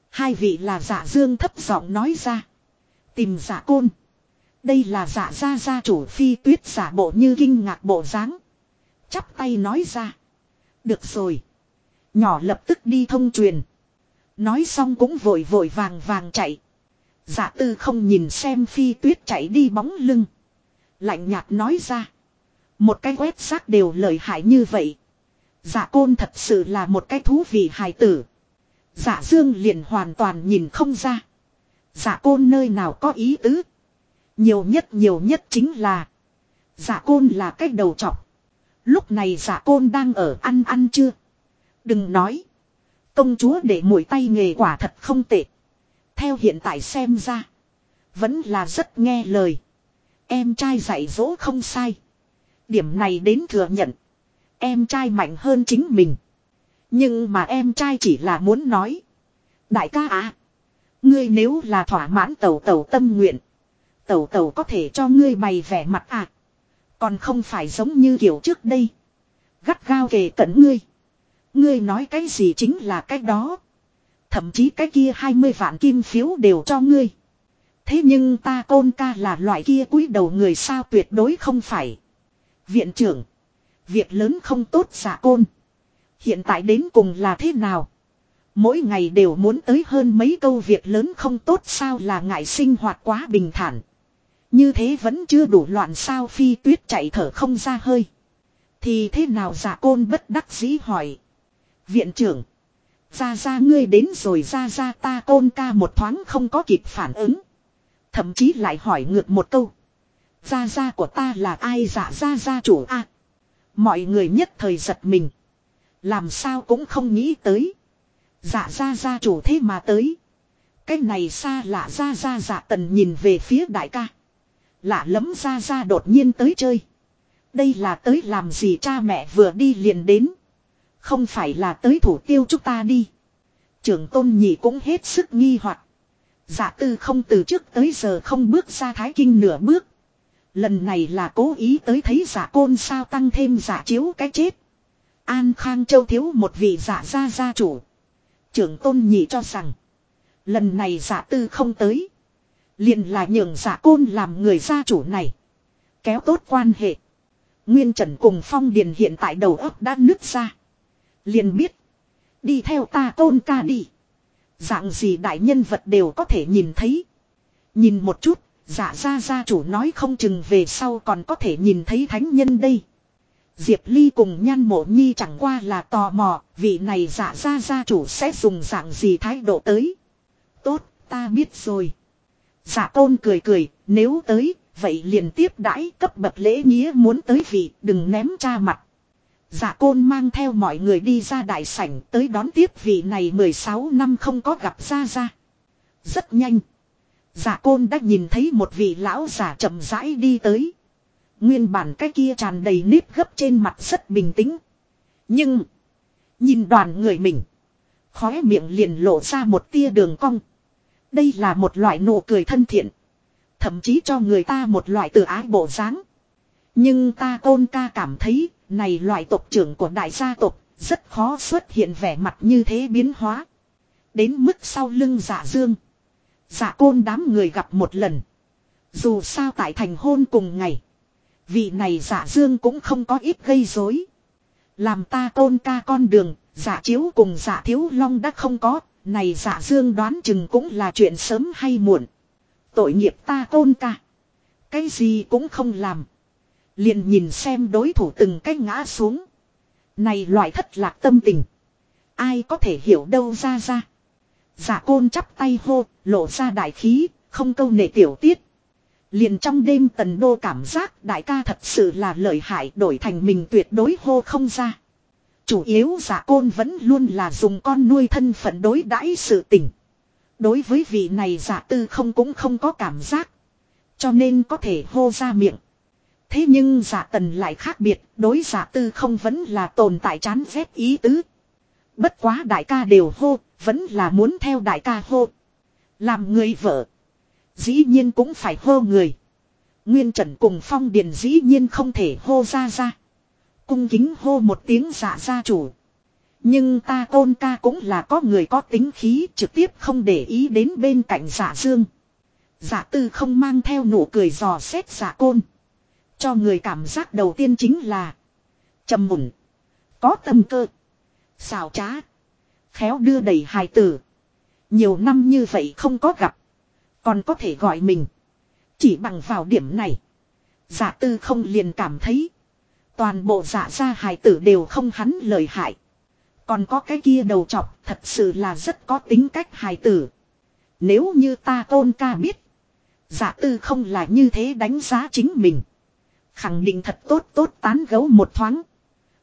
Hai vị là giả dương thấp giọng nói ra. Tìm giả côn. Đây là giả gia gia chủ phi tuyết giả bộ như kinh ngạc bộ dáng Chắp tay nói ra. Được rồi. Nhỏ lập tức đi thông truyền. Nói xong cũng vội vội vàng vàng chạy. Dạ tư không nhìn xem phi tuyết chạy đi bóng lưng. Lạnh nhạt nói ra. Một cái quét xác đều lợi hại như vậy. Dạ côn thật sự là một cái thú vị hài tử. Dạ dương liền hoàn toàn nhìn không ra. Dạ côn nơi nào có ý tứ. Nhiều nhất nhiều nhất chính là. Dạ côn là cái đầu trọc. Lúc này dạ côn đang ở ăn ăn chưa. Đừng nói. Công chúa để mũi tay nghề quả thật không tệ. Theo hiện tại xem ra. Vẫn là rất nghe lời. Em trai dạy dỗ không sai. Điểm này đến thừa nhận. Em trai mạnh hơn chính mình. Nhưng mà em trai chỉ là muốn nói. Đại ca à. Ngươi nếu là thỏa mãn tẩu tẩu tâm nguyện. Tẩu tẩu có thể cho ngươi bày vẻ mặt à. Còn không phải giống như kiểu trước đây. Gắt gao kề cận ngươi. Ngươi nói cái gì chính là cái đó. Thậm chí cái kia 20 vạn kim phiếu đều cho ngươi. Thế nhưng ta côn ca là loại kia cúi đầu người sao tuyệt đối không phải. Viện trưởng. Việc lớn không tốt giả côn. Hiện tại đến cùng là thế nào? Mỗi ngày đều muốn tới hơn mấy câu việc lớn không tốt sao là ngại sinh hoạt quá bình thản. Như thế vẫn chưa đủ loạn sao phi tuyết chạy thở không ra hơi. Thì thế nào giả côn bất đắc dĩ hỏi. Viện trưởng. Ra ra ngươi đến rồi ra ra ta côn ca một thoáng không có kịp phản ứng. Thậm chí lại hỏi ngược một câu. Ra ra của ta là ai dạ ra ra chủ a Mọi người nhất thời giật mình. Làm sao cũng không nghĩ tới. Dạ ra ra chủ thế mà tới. Cái này xa lạ ra ra dạ tần nhìn về phía đại ca. Lạ lắm ra ra đột nhiên tới chơi. Đây là tới làm gì cha mẹ vừa đi liền đến. Không phải là tới thủ tiêu chúng ta đi. Trưởng tôn nhị cũng hết sức nghi hoặc. Giả tư không từ trước tới giờ không bước ra thái kinh nửa bước. Lần này là cố ý tới thấy giả côn sao tăng thêm giả chiếu cái chết. An Khang Châu thiếu một vị giả gia gia chủ. Trưởng tôn nhị cho rằng. Lần này giả tư không tới. liền là nhường giả côn làm người gia chủ này. Kéo tốt quan hệ. Nguyên Trần cùng Phong Điền hiện tại đầu óc đã nứt ra. Liền biết. Đi theo ta tôn ca đi. Dạng gì đại nhân vật đều có thể nhìn thấy. Nhìn một chút, dạ ra gia chủ nói không chừng về sau còn có thể nhìn thấy thánh nhân đây. Diệp Ly cùng nhan mộ nhi chẳng qua là tò mò, vị này dạ ra gia chủ sẽ dùng dạng gì thái độ tới. Tốt, ta biết rồi. dạ tôn cười cười, nếu tới, vậy liền tiếp đãi cấp bậc lễ nghĩa muốn tới vị, đừng ném cha mặt. Dạ côn mang theo mọi người đi ra đại sảnh tới đón tiếp vị này 16 năm không có gặp ra ra. Rất nhanh giả côn đã nhìn thấy một vị lão giả chậm rãi đi tới. Nguyên bản cái kia tràn đầy nếp gấp trên mặt rất bình tĩnh. Nhưng. Nhìn đoàn người mình. Khóe miệng liền lộ ra một tia đường cong. Đây là một loại nụ cười thân thiện. Thậm chí cho người ta một loại tự ái bộ dáng. Nhưng ta côn ca cảm thấy, này loại tộc trưởng của đại gia tộc, rất khó xuất hiện vẻ mặt như thế biến hóa. Đến mức sau lưng giả dương dạ côn đám người gặp một lần. Dù sao tại thành hôn cùng ngày. Vị này dạ dương cũng không có ít gây rối. Làm ta tôn ca con đường, dạ chiếu cùng dạ thiếu long đã không có, này dạ dương đoán chừng cũng là chuyện sớm hay muộn. Tội nghiệp ta tôn ca. Cái gì cũng không làm. Liền nhìn xem đối thủ từng cái ngã xuống. Này loại thất lạc tâm tình. Ai có thể hiểu đâu ra ra. Giả côn chắp tay hô, lộ ra đại khí, không câu nệ tiểu tiết. Liền trong đêm tần đô cảm giác đại ca thật sự là lợi hại đổi thành mình tuyệt đối hô không ra. Chủ yếu giả côn vẫn luôn là dùng con nuôi thân phận đối đãi sự tình. Đối với vị này giả tư không cũng không có cảm giác. Cho nên có thể hô ra miệng. Thế nhưng giả tần lại khác biệt, đối giả tư không vẫn là tồn tại chán ghét ý tứ. Bất quá đại ca đều hô, vẫn là muốn theo đại ca hô. Làm người vợ. Dĩ nhiên cũng phải hô người. Nguyên Trần cùng Phong Điền dĩ nhiên không thể hô ra ra. Cung kính hô một tiếng dạ gia chủ. Nhưng ta tôn ca cũng là có người có tính khí trực tiếp không để ý đến bên cạnh giả dương. Giả tư không mang theo nụ cười dò xét giả côn. Cho người cảm giác đầu tiên chính là trầm mùn. Có tâm cơ. Xào trá. Khéo đưa đầy hài tử. Nhiều năm như vậy không có gặp. Còn có thể gọi mình. Chỉ bằng vào điểm này. Giả tư không liền cảm thấy. Toàn bộ giả gia hài tử đều không hắn lời hại. Còn có cái kia đầu chọc thật sự là rất có tính cách hài tử. Nếu như ta tôn ca biết. Giả tư không là như thế đánh giá chính mình. Khẳng định thật tốt tốt tán gấu một thoáng.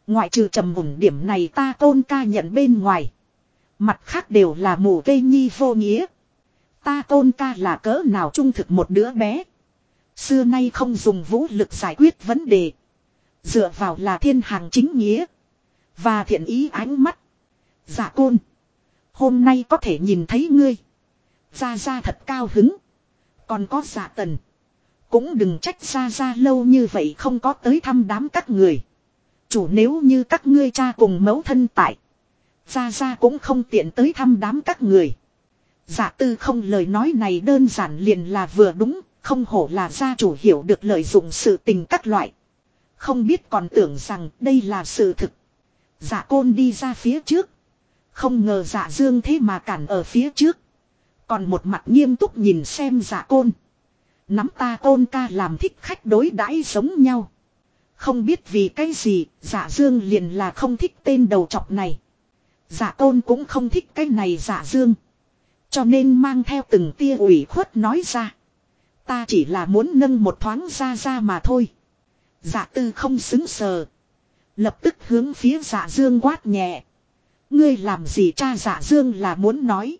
Ngoại trừ trầm mùng điểm này ta tôn ca nhận bên ngoài. Mặt khác đều là mù cây nhi vô nghĩa. Ta tôn ca là cỡ nào trung thực một đứa bé. Xưa nay không dùng vũ lực giải quyết vấn đề. Dựa vào là thiên hàng chính nghĩa. Và thiện ý ánh mắt. giả côn. Hôm nay có thể nhìn thấy ngươi. Ra ra thật cao hứng. Còn có giả tần. Cũng đừng trách ra ra lâu như vậy không có tới thăm đám các người. Chủ nếu như các ngươi cha cùng mẫu thân tại. Ra ra cũng không tiện tới thăm đám các người. Giả tư không lời nói này đơn giản liền là vừa đúng, không hổ là gia chủ hiểu được lợi dụng sự tình các loại. Không biết còn tưởng rằng đây là sự thực. Giả côn đi ra phía trước. Không ngờ giả dương thế mà cản ở phía trước. Còn một mặt nghiêm túc nhìn xem giả côn. Nắm ta côn ca làm thích khách đối đãi giống nhau. Không biết vì cái gì, giả dương liền là không thích tên đầu trọc này. Giả tôn cũng không thích cái này giả dương. Cho nên mang theo từng tia ủy khuất nói ra. Ta chỉ là muốn nâng một thoáng ra ra mà thôi. Giả tư không xứng sờ. Lập tức hướng phía giả dương quát nhẹ. Ngươi làm gì cha giả dương là muốn nói.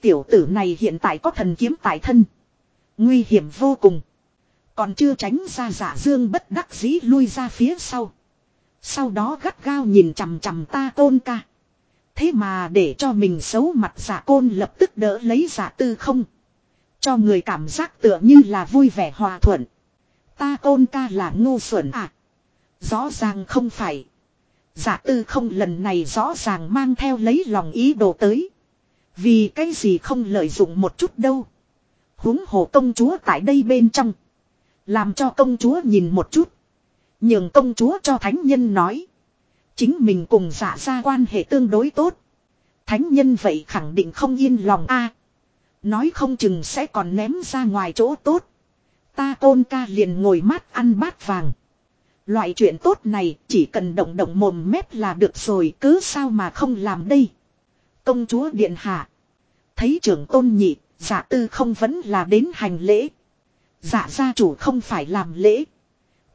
Tiểu tử này hiện tại có thần kiếm tại thân. Nguy hiểm vô cùng. Còn chưa tránh ra giả dương bất đắc dĩ lui ra phía sau. Sau đó gắt gao nhìn chằm chằm ta tôn ca. Thế mà để cho mình xấu mặt giả côn lập tức đỡ lấy giả tư không. Cho người cảm giác tựa như là vui vẻ hòa thuận. Ta côn ca là ngu xuẩn à. Rõ ràng không phải. Giả tư không lần này rõ ràng mang theo lấy lòng ý đồ tới. Vì cái gì không lợi dụng một chút đâu. huống hồ công chúa tại đây bên trong. Làm cho công chúa nhìn một chút. Nhường công chúa cho thánh nhân nói. Chính mình cùng giả ra quan hệ tương đối tốt. Thánh nhân vậy khẳng định không yên lòng a Nói không chừng sẽ còn ném ra ngoài chỗ tốt. Ta tôn ca liền ngồi mát ăn bát vàng. Loại chuyện tốt này chỉ cần động động mồm mép là được rồi cứ sao mà không làm đây. Công chúa điện hạ. Thấy trưởng tôn nhị, giả tư không vẫn là đến hành lễ. Giả gia chủ không phải làm lễ.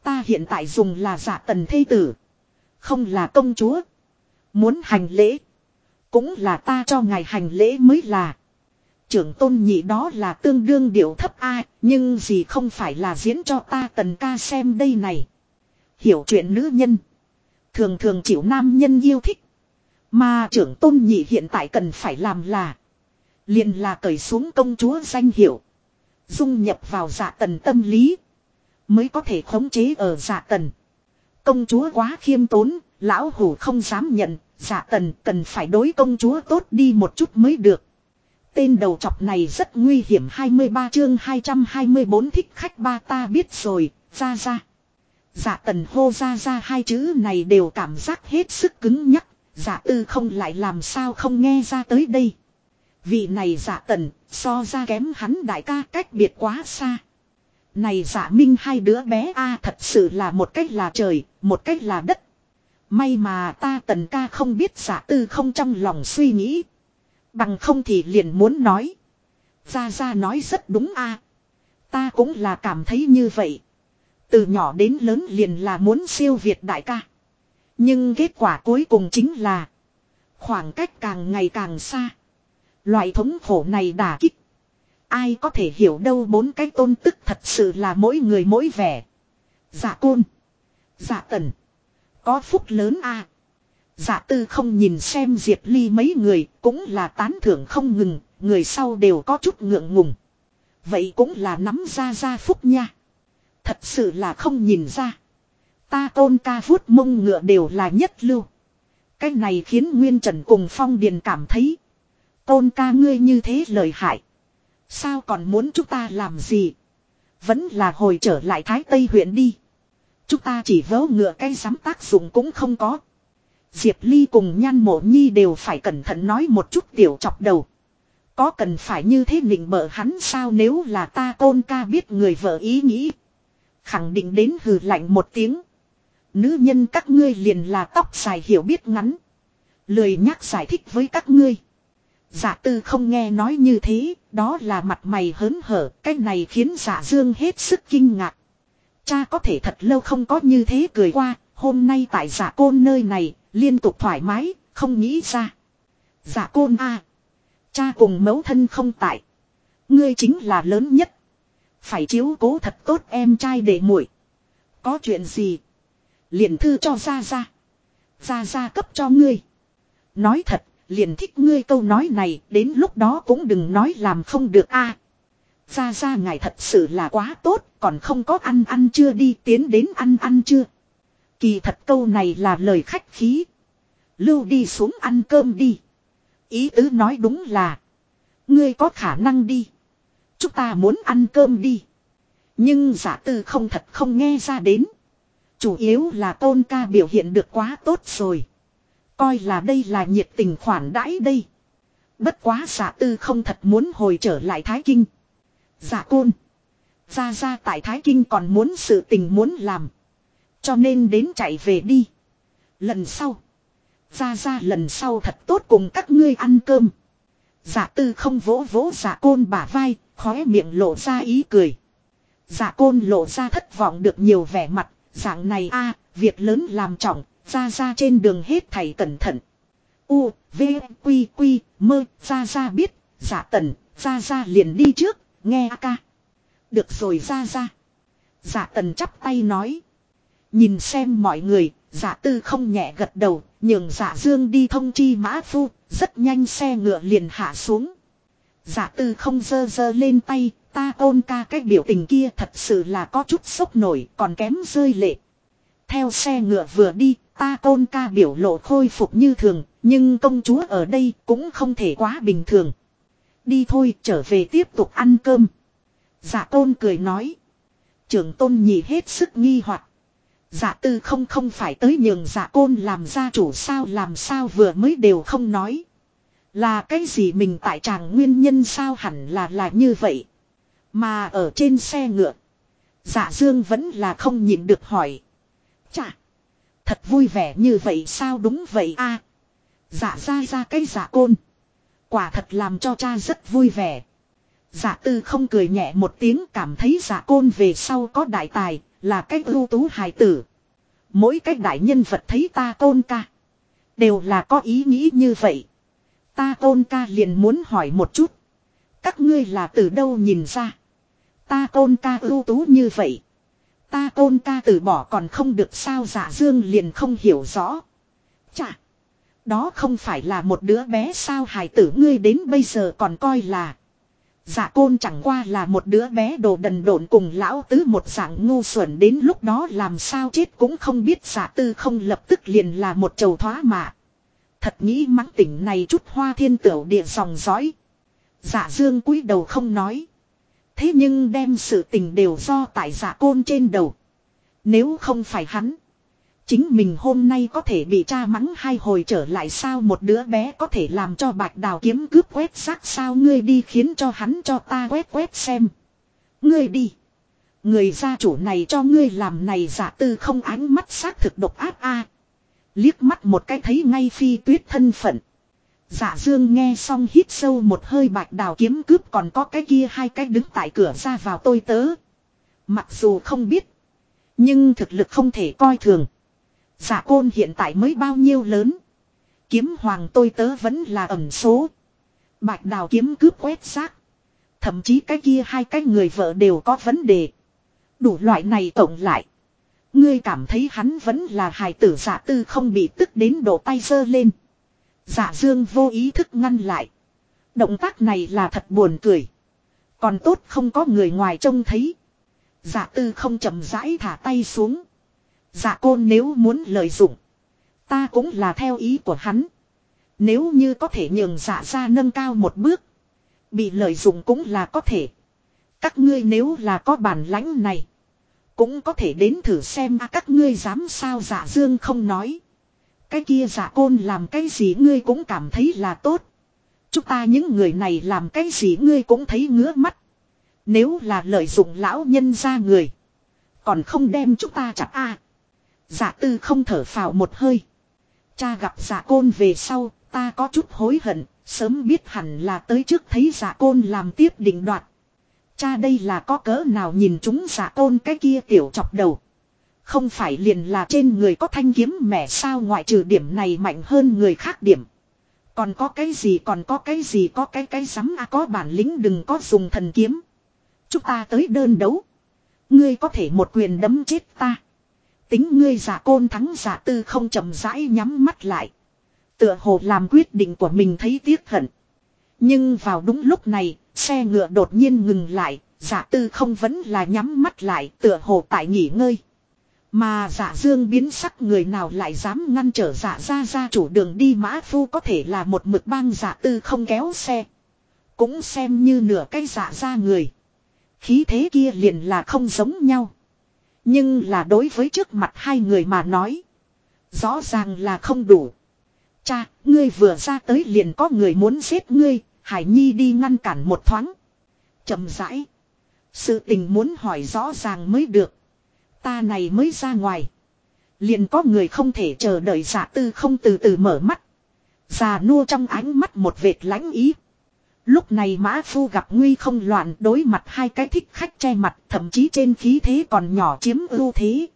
Ta hiện tại dùng là giả tần thây tử. Không là công chúa. Muốn hành lễ. Cũng là ta cho ngài hành lễ mới là. Trưởng tôn nhị đó là tương đương điệu thấp A. Nhưng gì không phải là diễn cho ta tần ca xem đây này. Hiểu chuyện nữ nhân. Thường thường chịu nam nhân yêu thích. Mà trưởng tôn nhị hiện tại cần phải làm là. liền là cởi xuống công chúa danh hiệu. Dung nhập vào dạ tần tâm lý. Mới có thể khống chế ở dạ tần. Công chúa quá khiêm tốn, lão hủ không dám nhận, dạ tần cần phải đối công chúa tốt đi một chút mới được. Tên đầu chọc này rất nguy hiểm 23 chương 224 thích khách ba ta biết rồi, ra ra. Dạ tần hô ra ra hai chữ này đều cảm giác hết sức cứng nhắc. Dạ tư không lại làm sao không nghe ra tới đây. Vị này dạ tần, so ra kém hắn đại ca cách biệt quá xa. Này giả minh hai đứa bé a à, thật sự là một cách là trời, một cách là đất. May mà ta tần ca không biết giả tư không trong lòng suy nghĩ. Bằng không thì liền muốn nói. gia gia nói rất đúng a à, Ta cũng là cảm thấy như vậy. Từ nhỏ đến lớn liền là muốn siêu việt đại ca. Nhưng kết quả cuối cùng chính là. Khoảng cách càng ngày càng xa. Loại thống khổ này đả kích. Ai có thể hiểu đâu bốn cái tôn tức thật sự là mỗi người mỗi vẻ. Dạ côn. Dạ tần. Có phúc lớn a à. Dạ tư không nhìn xem Diệp Ly mấy người cũng là tán thưởng không ngừng, người sau đều có chút ngượng ngùng. Vậy cũng là nắm ra ra phúc nha. Thật sự là không nhìn ra. Ta tôn ca vuốt mông ngựa đều là nhất lưu. Cái này khiến Nguyên Trần cùng Phong Điền cảm thấy. Tôn ca ngươi như thế lời hại. Sao còn muốn chúng ta làm gì? Vẫn là hồi trở lại Thái Tây huyện đi. Chúng ta chỉ vớ ngựa cây sắm tác dụng cũng không có. Diệp Ly cùng Nhan Mộ Nhi đều phải cẩn thận nói một chút tiểu chọc đầu. Có cần phải như thế nịnh bợ hắn sao nếu là ta tôn ca biết người vợ ý nghĩ. Khẳng định đến hừ lạnh một tiếng. Nữ nhân các ngươi liền là tóc dài hiểu biết ngắn. Lười nhắc giải thích với các ngươi. Giả tư không nghe nói như thế, đó là mặt mày hớn hở, cái này khiến giả dương hết sức kinh ngạc. Cha có thể thật lâu không có như thế cười qua, hôm nay tại giả côn nơi này, liên tục thoải mái, không nghĩ ra. Giả côn a Cha cùng mẫu thân không tại. Ngươi chính là lớn nhất. Phải chiếu cố thật tốt em trai để muội. Có chuyện gì? Liền thư cho ra ra. Ra ra cấp cho ngươi. Nói thật, liền thích ngươi câu nói này, đến lúc đó cũng đừng nói làm không được a. ra ra ngài thật sự là quá tốt, còn không có ăn ăn chưa đi tiến đến ăn ăn chưa. Kỳ thật câu này là lời khách khí. Lưu đi xuống ăn cơm đi. Ý tứ nói đúng là. Ngươi có khả năng đi. Chúng ta muốn ăn cơm đi. Nhưng giả tư không thật không nghe ra đến. Chủ yếu là tôn ca biểu hiện được quá tốt rồi. Coi là đây là nhiệt tình khoản đãi đây. Bất quá giả tư không thật muốn hồi trở lại Thái Kinh. Giả côn. Ra ra tại Thái Kinh còn muốn sự tình muốn làm. Cho nên đến chạy về đi. Lần sau. Ra ra lần sau thật tốt cùng các ngươi ăn cơm. Giả tư không vỗ vỗ giả côn bả vai, khóe miệng lộ ra ý cười. Giả côn lộ ra thất vọng được nhiều vẻ mặt, dạng này a việc lớn làm trọng, ra ra trên đường hết thầy cẩn thận. U, V, Quy, Quy, mơ, ra ra biết, giả tần, ra ra liền đi trước, nghe a ca. Được rồi ra ra. Giả tần chắp tay nói. Nhìn xem mọi người, giả tư không nhẹ gật đầu, nhường giả dương đi thông chi mã phu, rất nhanh xe ngựa liền hạ xuống. Giả tư không dơ dơ lên tay, ta ôn ca cái biểu tình kia thật sự là có chút sốc nổi, còn kém rơi lệ. Theo xe ngựa vừa đi, ta tôn ca biểu lộ khôi phục như thường, nhưng công chúa ở đây cũng không thể quá bình thường. Đi thôi, trở về tiếp tục ăn cơm. Giả tôn cười nói. Trưởng tôn nhị hết sức nghi hoặc Dạ tư không không phải tới nhường dạ côn làm gia chủ sao làm sao vừa mới đều không nói. Là cái gì mình tại tràng nguyên nhân sao hẳn là là như vậy. Mà ở trên xe ngựa. Dạ dương vẫn là không nhịn được hỏi. Chà. Thật vui vẻ như vậy sao đúng vậy a Dạ ra ra cái dạ côn. Quả thật làm cho cha rất vui vẻ. Dạ tư không cười nhẹ một tiếng cảm thấy dạ côn về sau có đại tài, là cách ưu tú hài tử. Mỗi cách đại nhân vật thấy ta tôn ca. Đều là có ý nghĩ như vậy. Ta tôn ca liền muốn hỏi một chút. Các ngươi là từ đâu nhìn ra. Ta tôn ca ưu tú như vậy. Ta ôn ca từ bỏ còn không được sao giả dương liền không hiểu rõ. Chà. Đó không phải là một đứa bé sao hài tử ngươi đến bây giờ còn coi là. Dạ côn chẳng qua là một đứa bé đồ đần độn cùng lão tứ một dạng ngu xuẩn đến lúc đó làm sao chết cũng không biết dạ tư không lập tức liền là một chầu thoá mà. Thật nghĩ mắng tỉnh này chút hoa thiên tửu địa dòng dõi. Dạ dương cúi đầu không nói. Thế nhưng đem sự tình đều do tại giả côn trên đầu. Nếu không phải hắn. Chính mình hôm nay có thể bị cha mắng hai hồi trở lại sao một đứa bé có thể làm cho bạch đào kiếm cướp quét xác sao ngươi đi khiến cho hắn cho ta quét quét xem. Ngươi đi. Người gia chủ này cho ngươi làm này giả tư không ánh mắt xác thực độc ác a Liếc mắt một cái thấy ngay phi tuyết thân phận. Dạ dương nghe xong hít sâu một hơi bạch đào kiếm cướp còn có cái kia hai cái đứng tại cửa ra vào tôi tớ. Mặc dù không biết. Nhưng thực lực không thể coi thường. Dạ côn hiện tại mới bao nhiêu lớn. Kiếm hoàng tôi tớ vẫn là ẩn số. Bạch đào kiếm cướp quét xác. Thậm chí cái kia hai cái người vợ đều có vấn đề. Đủ loại này tổng lại. Ngươi cảm thấy hắn vẫn là hài tử giả tư không bị tức đến đổ tay sơ lên. Dạ dương vô ý thức ngăn lại. Động tác này là thật buồn cười. Còn tốt không có người ngoài trông thấy. Dạ tư không chậm rãi thả tay xuống. Dạ côn nếu muốn lợi dụng. Ta cũng là theo ý của hắn. Nếu như có thể nhường Dạ ra nâng cao một bước. Bị lợi dụng cũng là có thể. Các ngươi nếu là có bản lãnh này. Cũng có thể đến thử xem à, các ngươi dám sao Dạ dương không nói. Cái kia giả côn làm cái gì ngươi cũng cảm thấy là tốt. Chúng ta những người này làm cái gì ngươi cũng thấy ngứa mắt. Nếu là lợi dụng lão nhân ra người. Còn không đem chúng ta chặt a à. Giả tư không thở phào một hơi. Cha gặp giả côn về sau, ta có chút hối hận, sớm biết hẳn là tới trước thấy giả côn làm tiếp định đoạt. Cha đây là có cỡ nào nhìn chúng giả côn cái kia tiểu chọc đầu. Không phải liền là trên người có thanh kiếm mẹ sao ngoại trừ điểm này mạnh hơn người khác điểm. Còn có cái gì còn có cái gì có cái cái sắm à có bản lĩnh đừng có dùng thần kiếm. Chúng ta tới đơn đấu. Ngươi có thể một quyền đấm chết ta. Tính ngươi giả côn thắng giả tư không chậm rãi nhắm mắt lại. Tựa hồ làm quyết định của mình thấy tiếc hận. Nhưng vào đúng lúc này, xe ngựa đột nhiên ngừng lại, giả tư không vẫn là nhắm mắt lại, tựa hồ tại nghỉ ngơi. Mà giả dương biến sắc người nào lại dám ngăn trở giả ra ra chủ đường đi mã phu có thể là một mực bang giả tư không kéo xe. Cũng xem như nửa cái giả ra người. Khí thế kia liền là không giống nhau. Nhưng là đối với trước mặt hai người mà nói. Rõ ràng là không đủ. Cha, ngươi vừa ra tới liền có người muốn giết ngươi, Hải Nhi đi ngăn cản một thoáng. chậm rãi. Sự tình muốn hỏi rõ ràng mới được. Ta này mới ra ngoài. Liền có người không thể chờ đợi giả tư không từ từ mở mắt. Già nua trong ánh mắt một vệt lãnh ý. Lúc này mã phu gặp nguy không loạn đối mặt hai cái thích khách che mặt, thậm chí trên khí thế còn nhỏ chiếm ưu thế.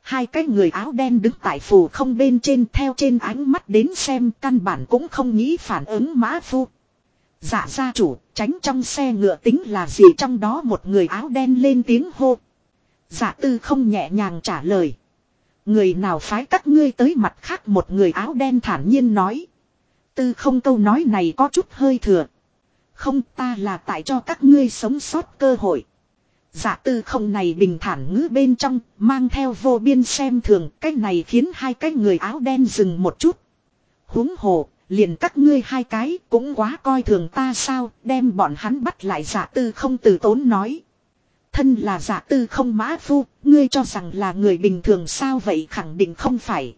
Hai cái người áo đen đứng tại phủ không bên trên theo trên ánh mắt đến xem, căn bản cũng không nghĩ phản ứng mã phu. Dạ gia chủ, tránh trong xe ngựa tính là gì trong đó một người áo đen lên tiếng hô. Dạ tư không nhẹ nhàng trả lời. Người nào phái các ngươi tới mặt khác một người áo đen thản nhiên nói. Tư không câu nói này có chút hơi thừa. Không ta là tại cho các ngươi sống sót cơ hội. Dạ tư không này bình thản ngữ bên trong, mang theo vô biên xem thường, cái này khiến hai cái người áo đen dừng một chút. huống hồ, liền các ngươi hai cái cũng quá coi thường ta sao, đem bọn hắn bắt lại dạ tư không từ tốn nói. Thân là giả tư không mã phu, ngươi cho rằng là người bình thường sao vậy khẳng định không phải.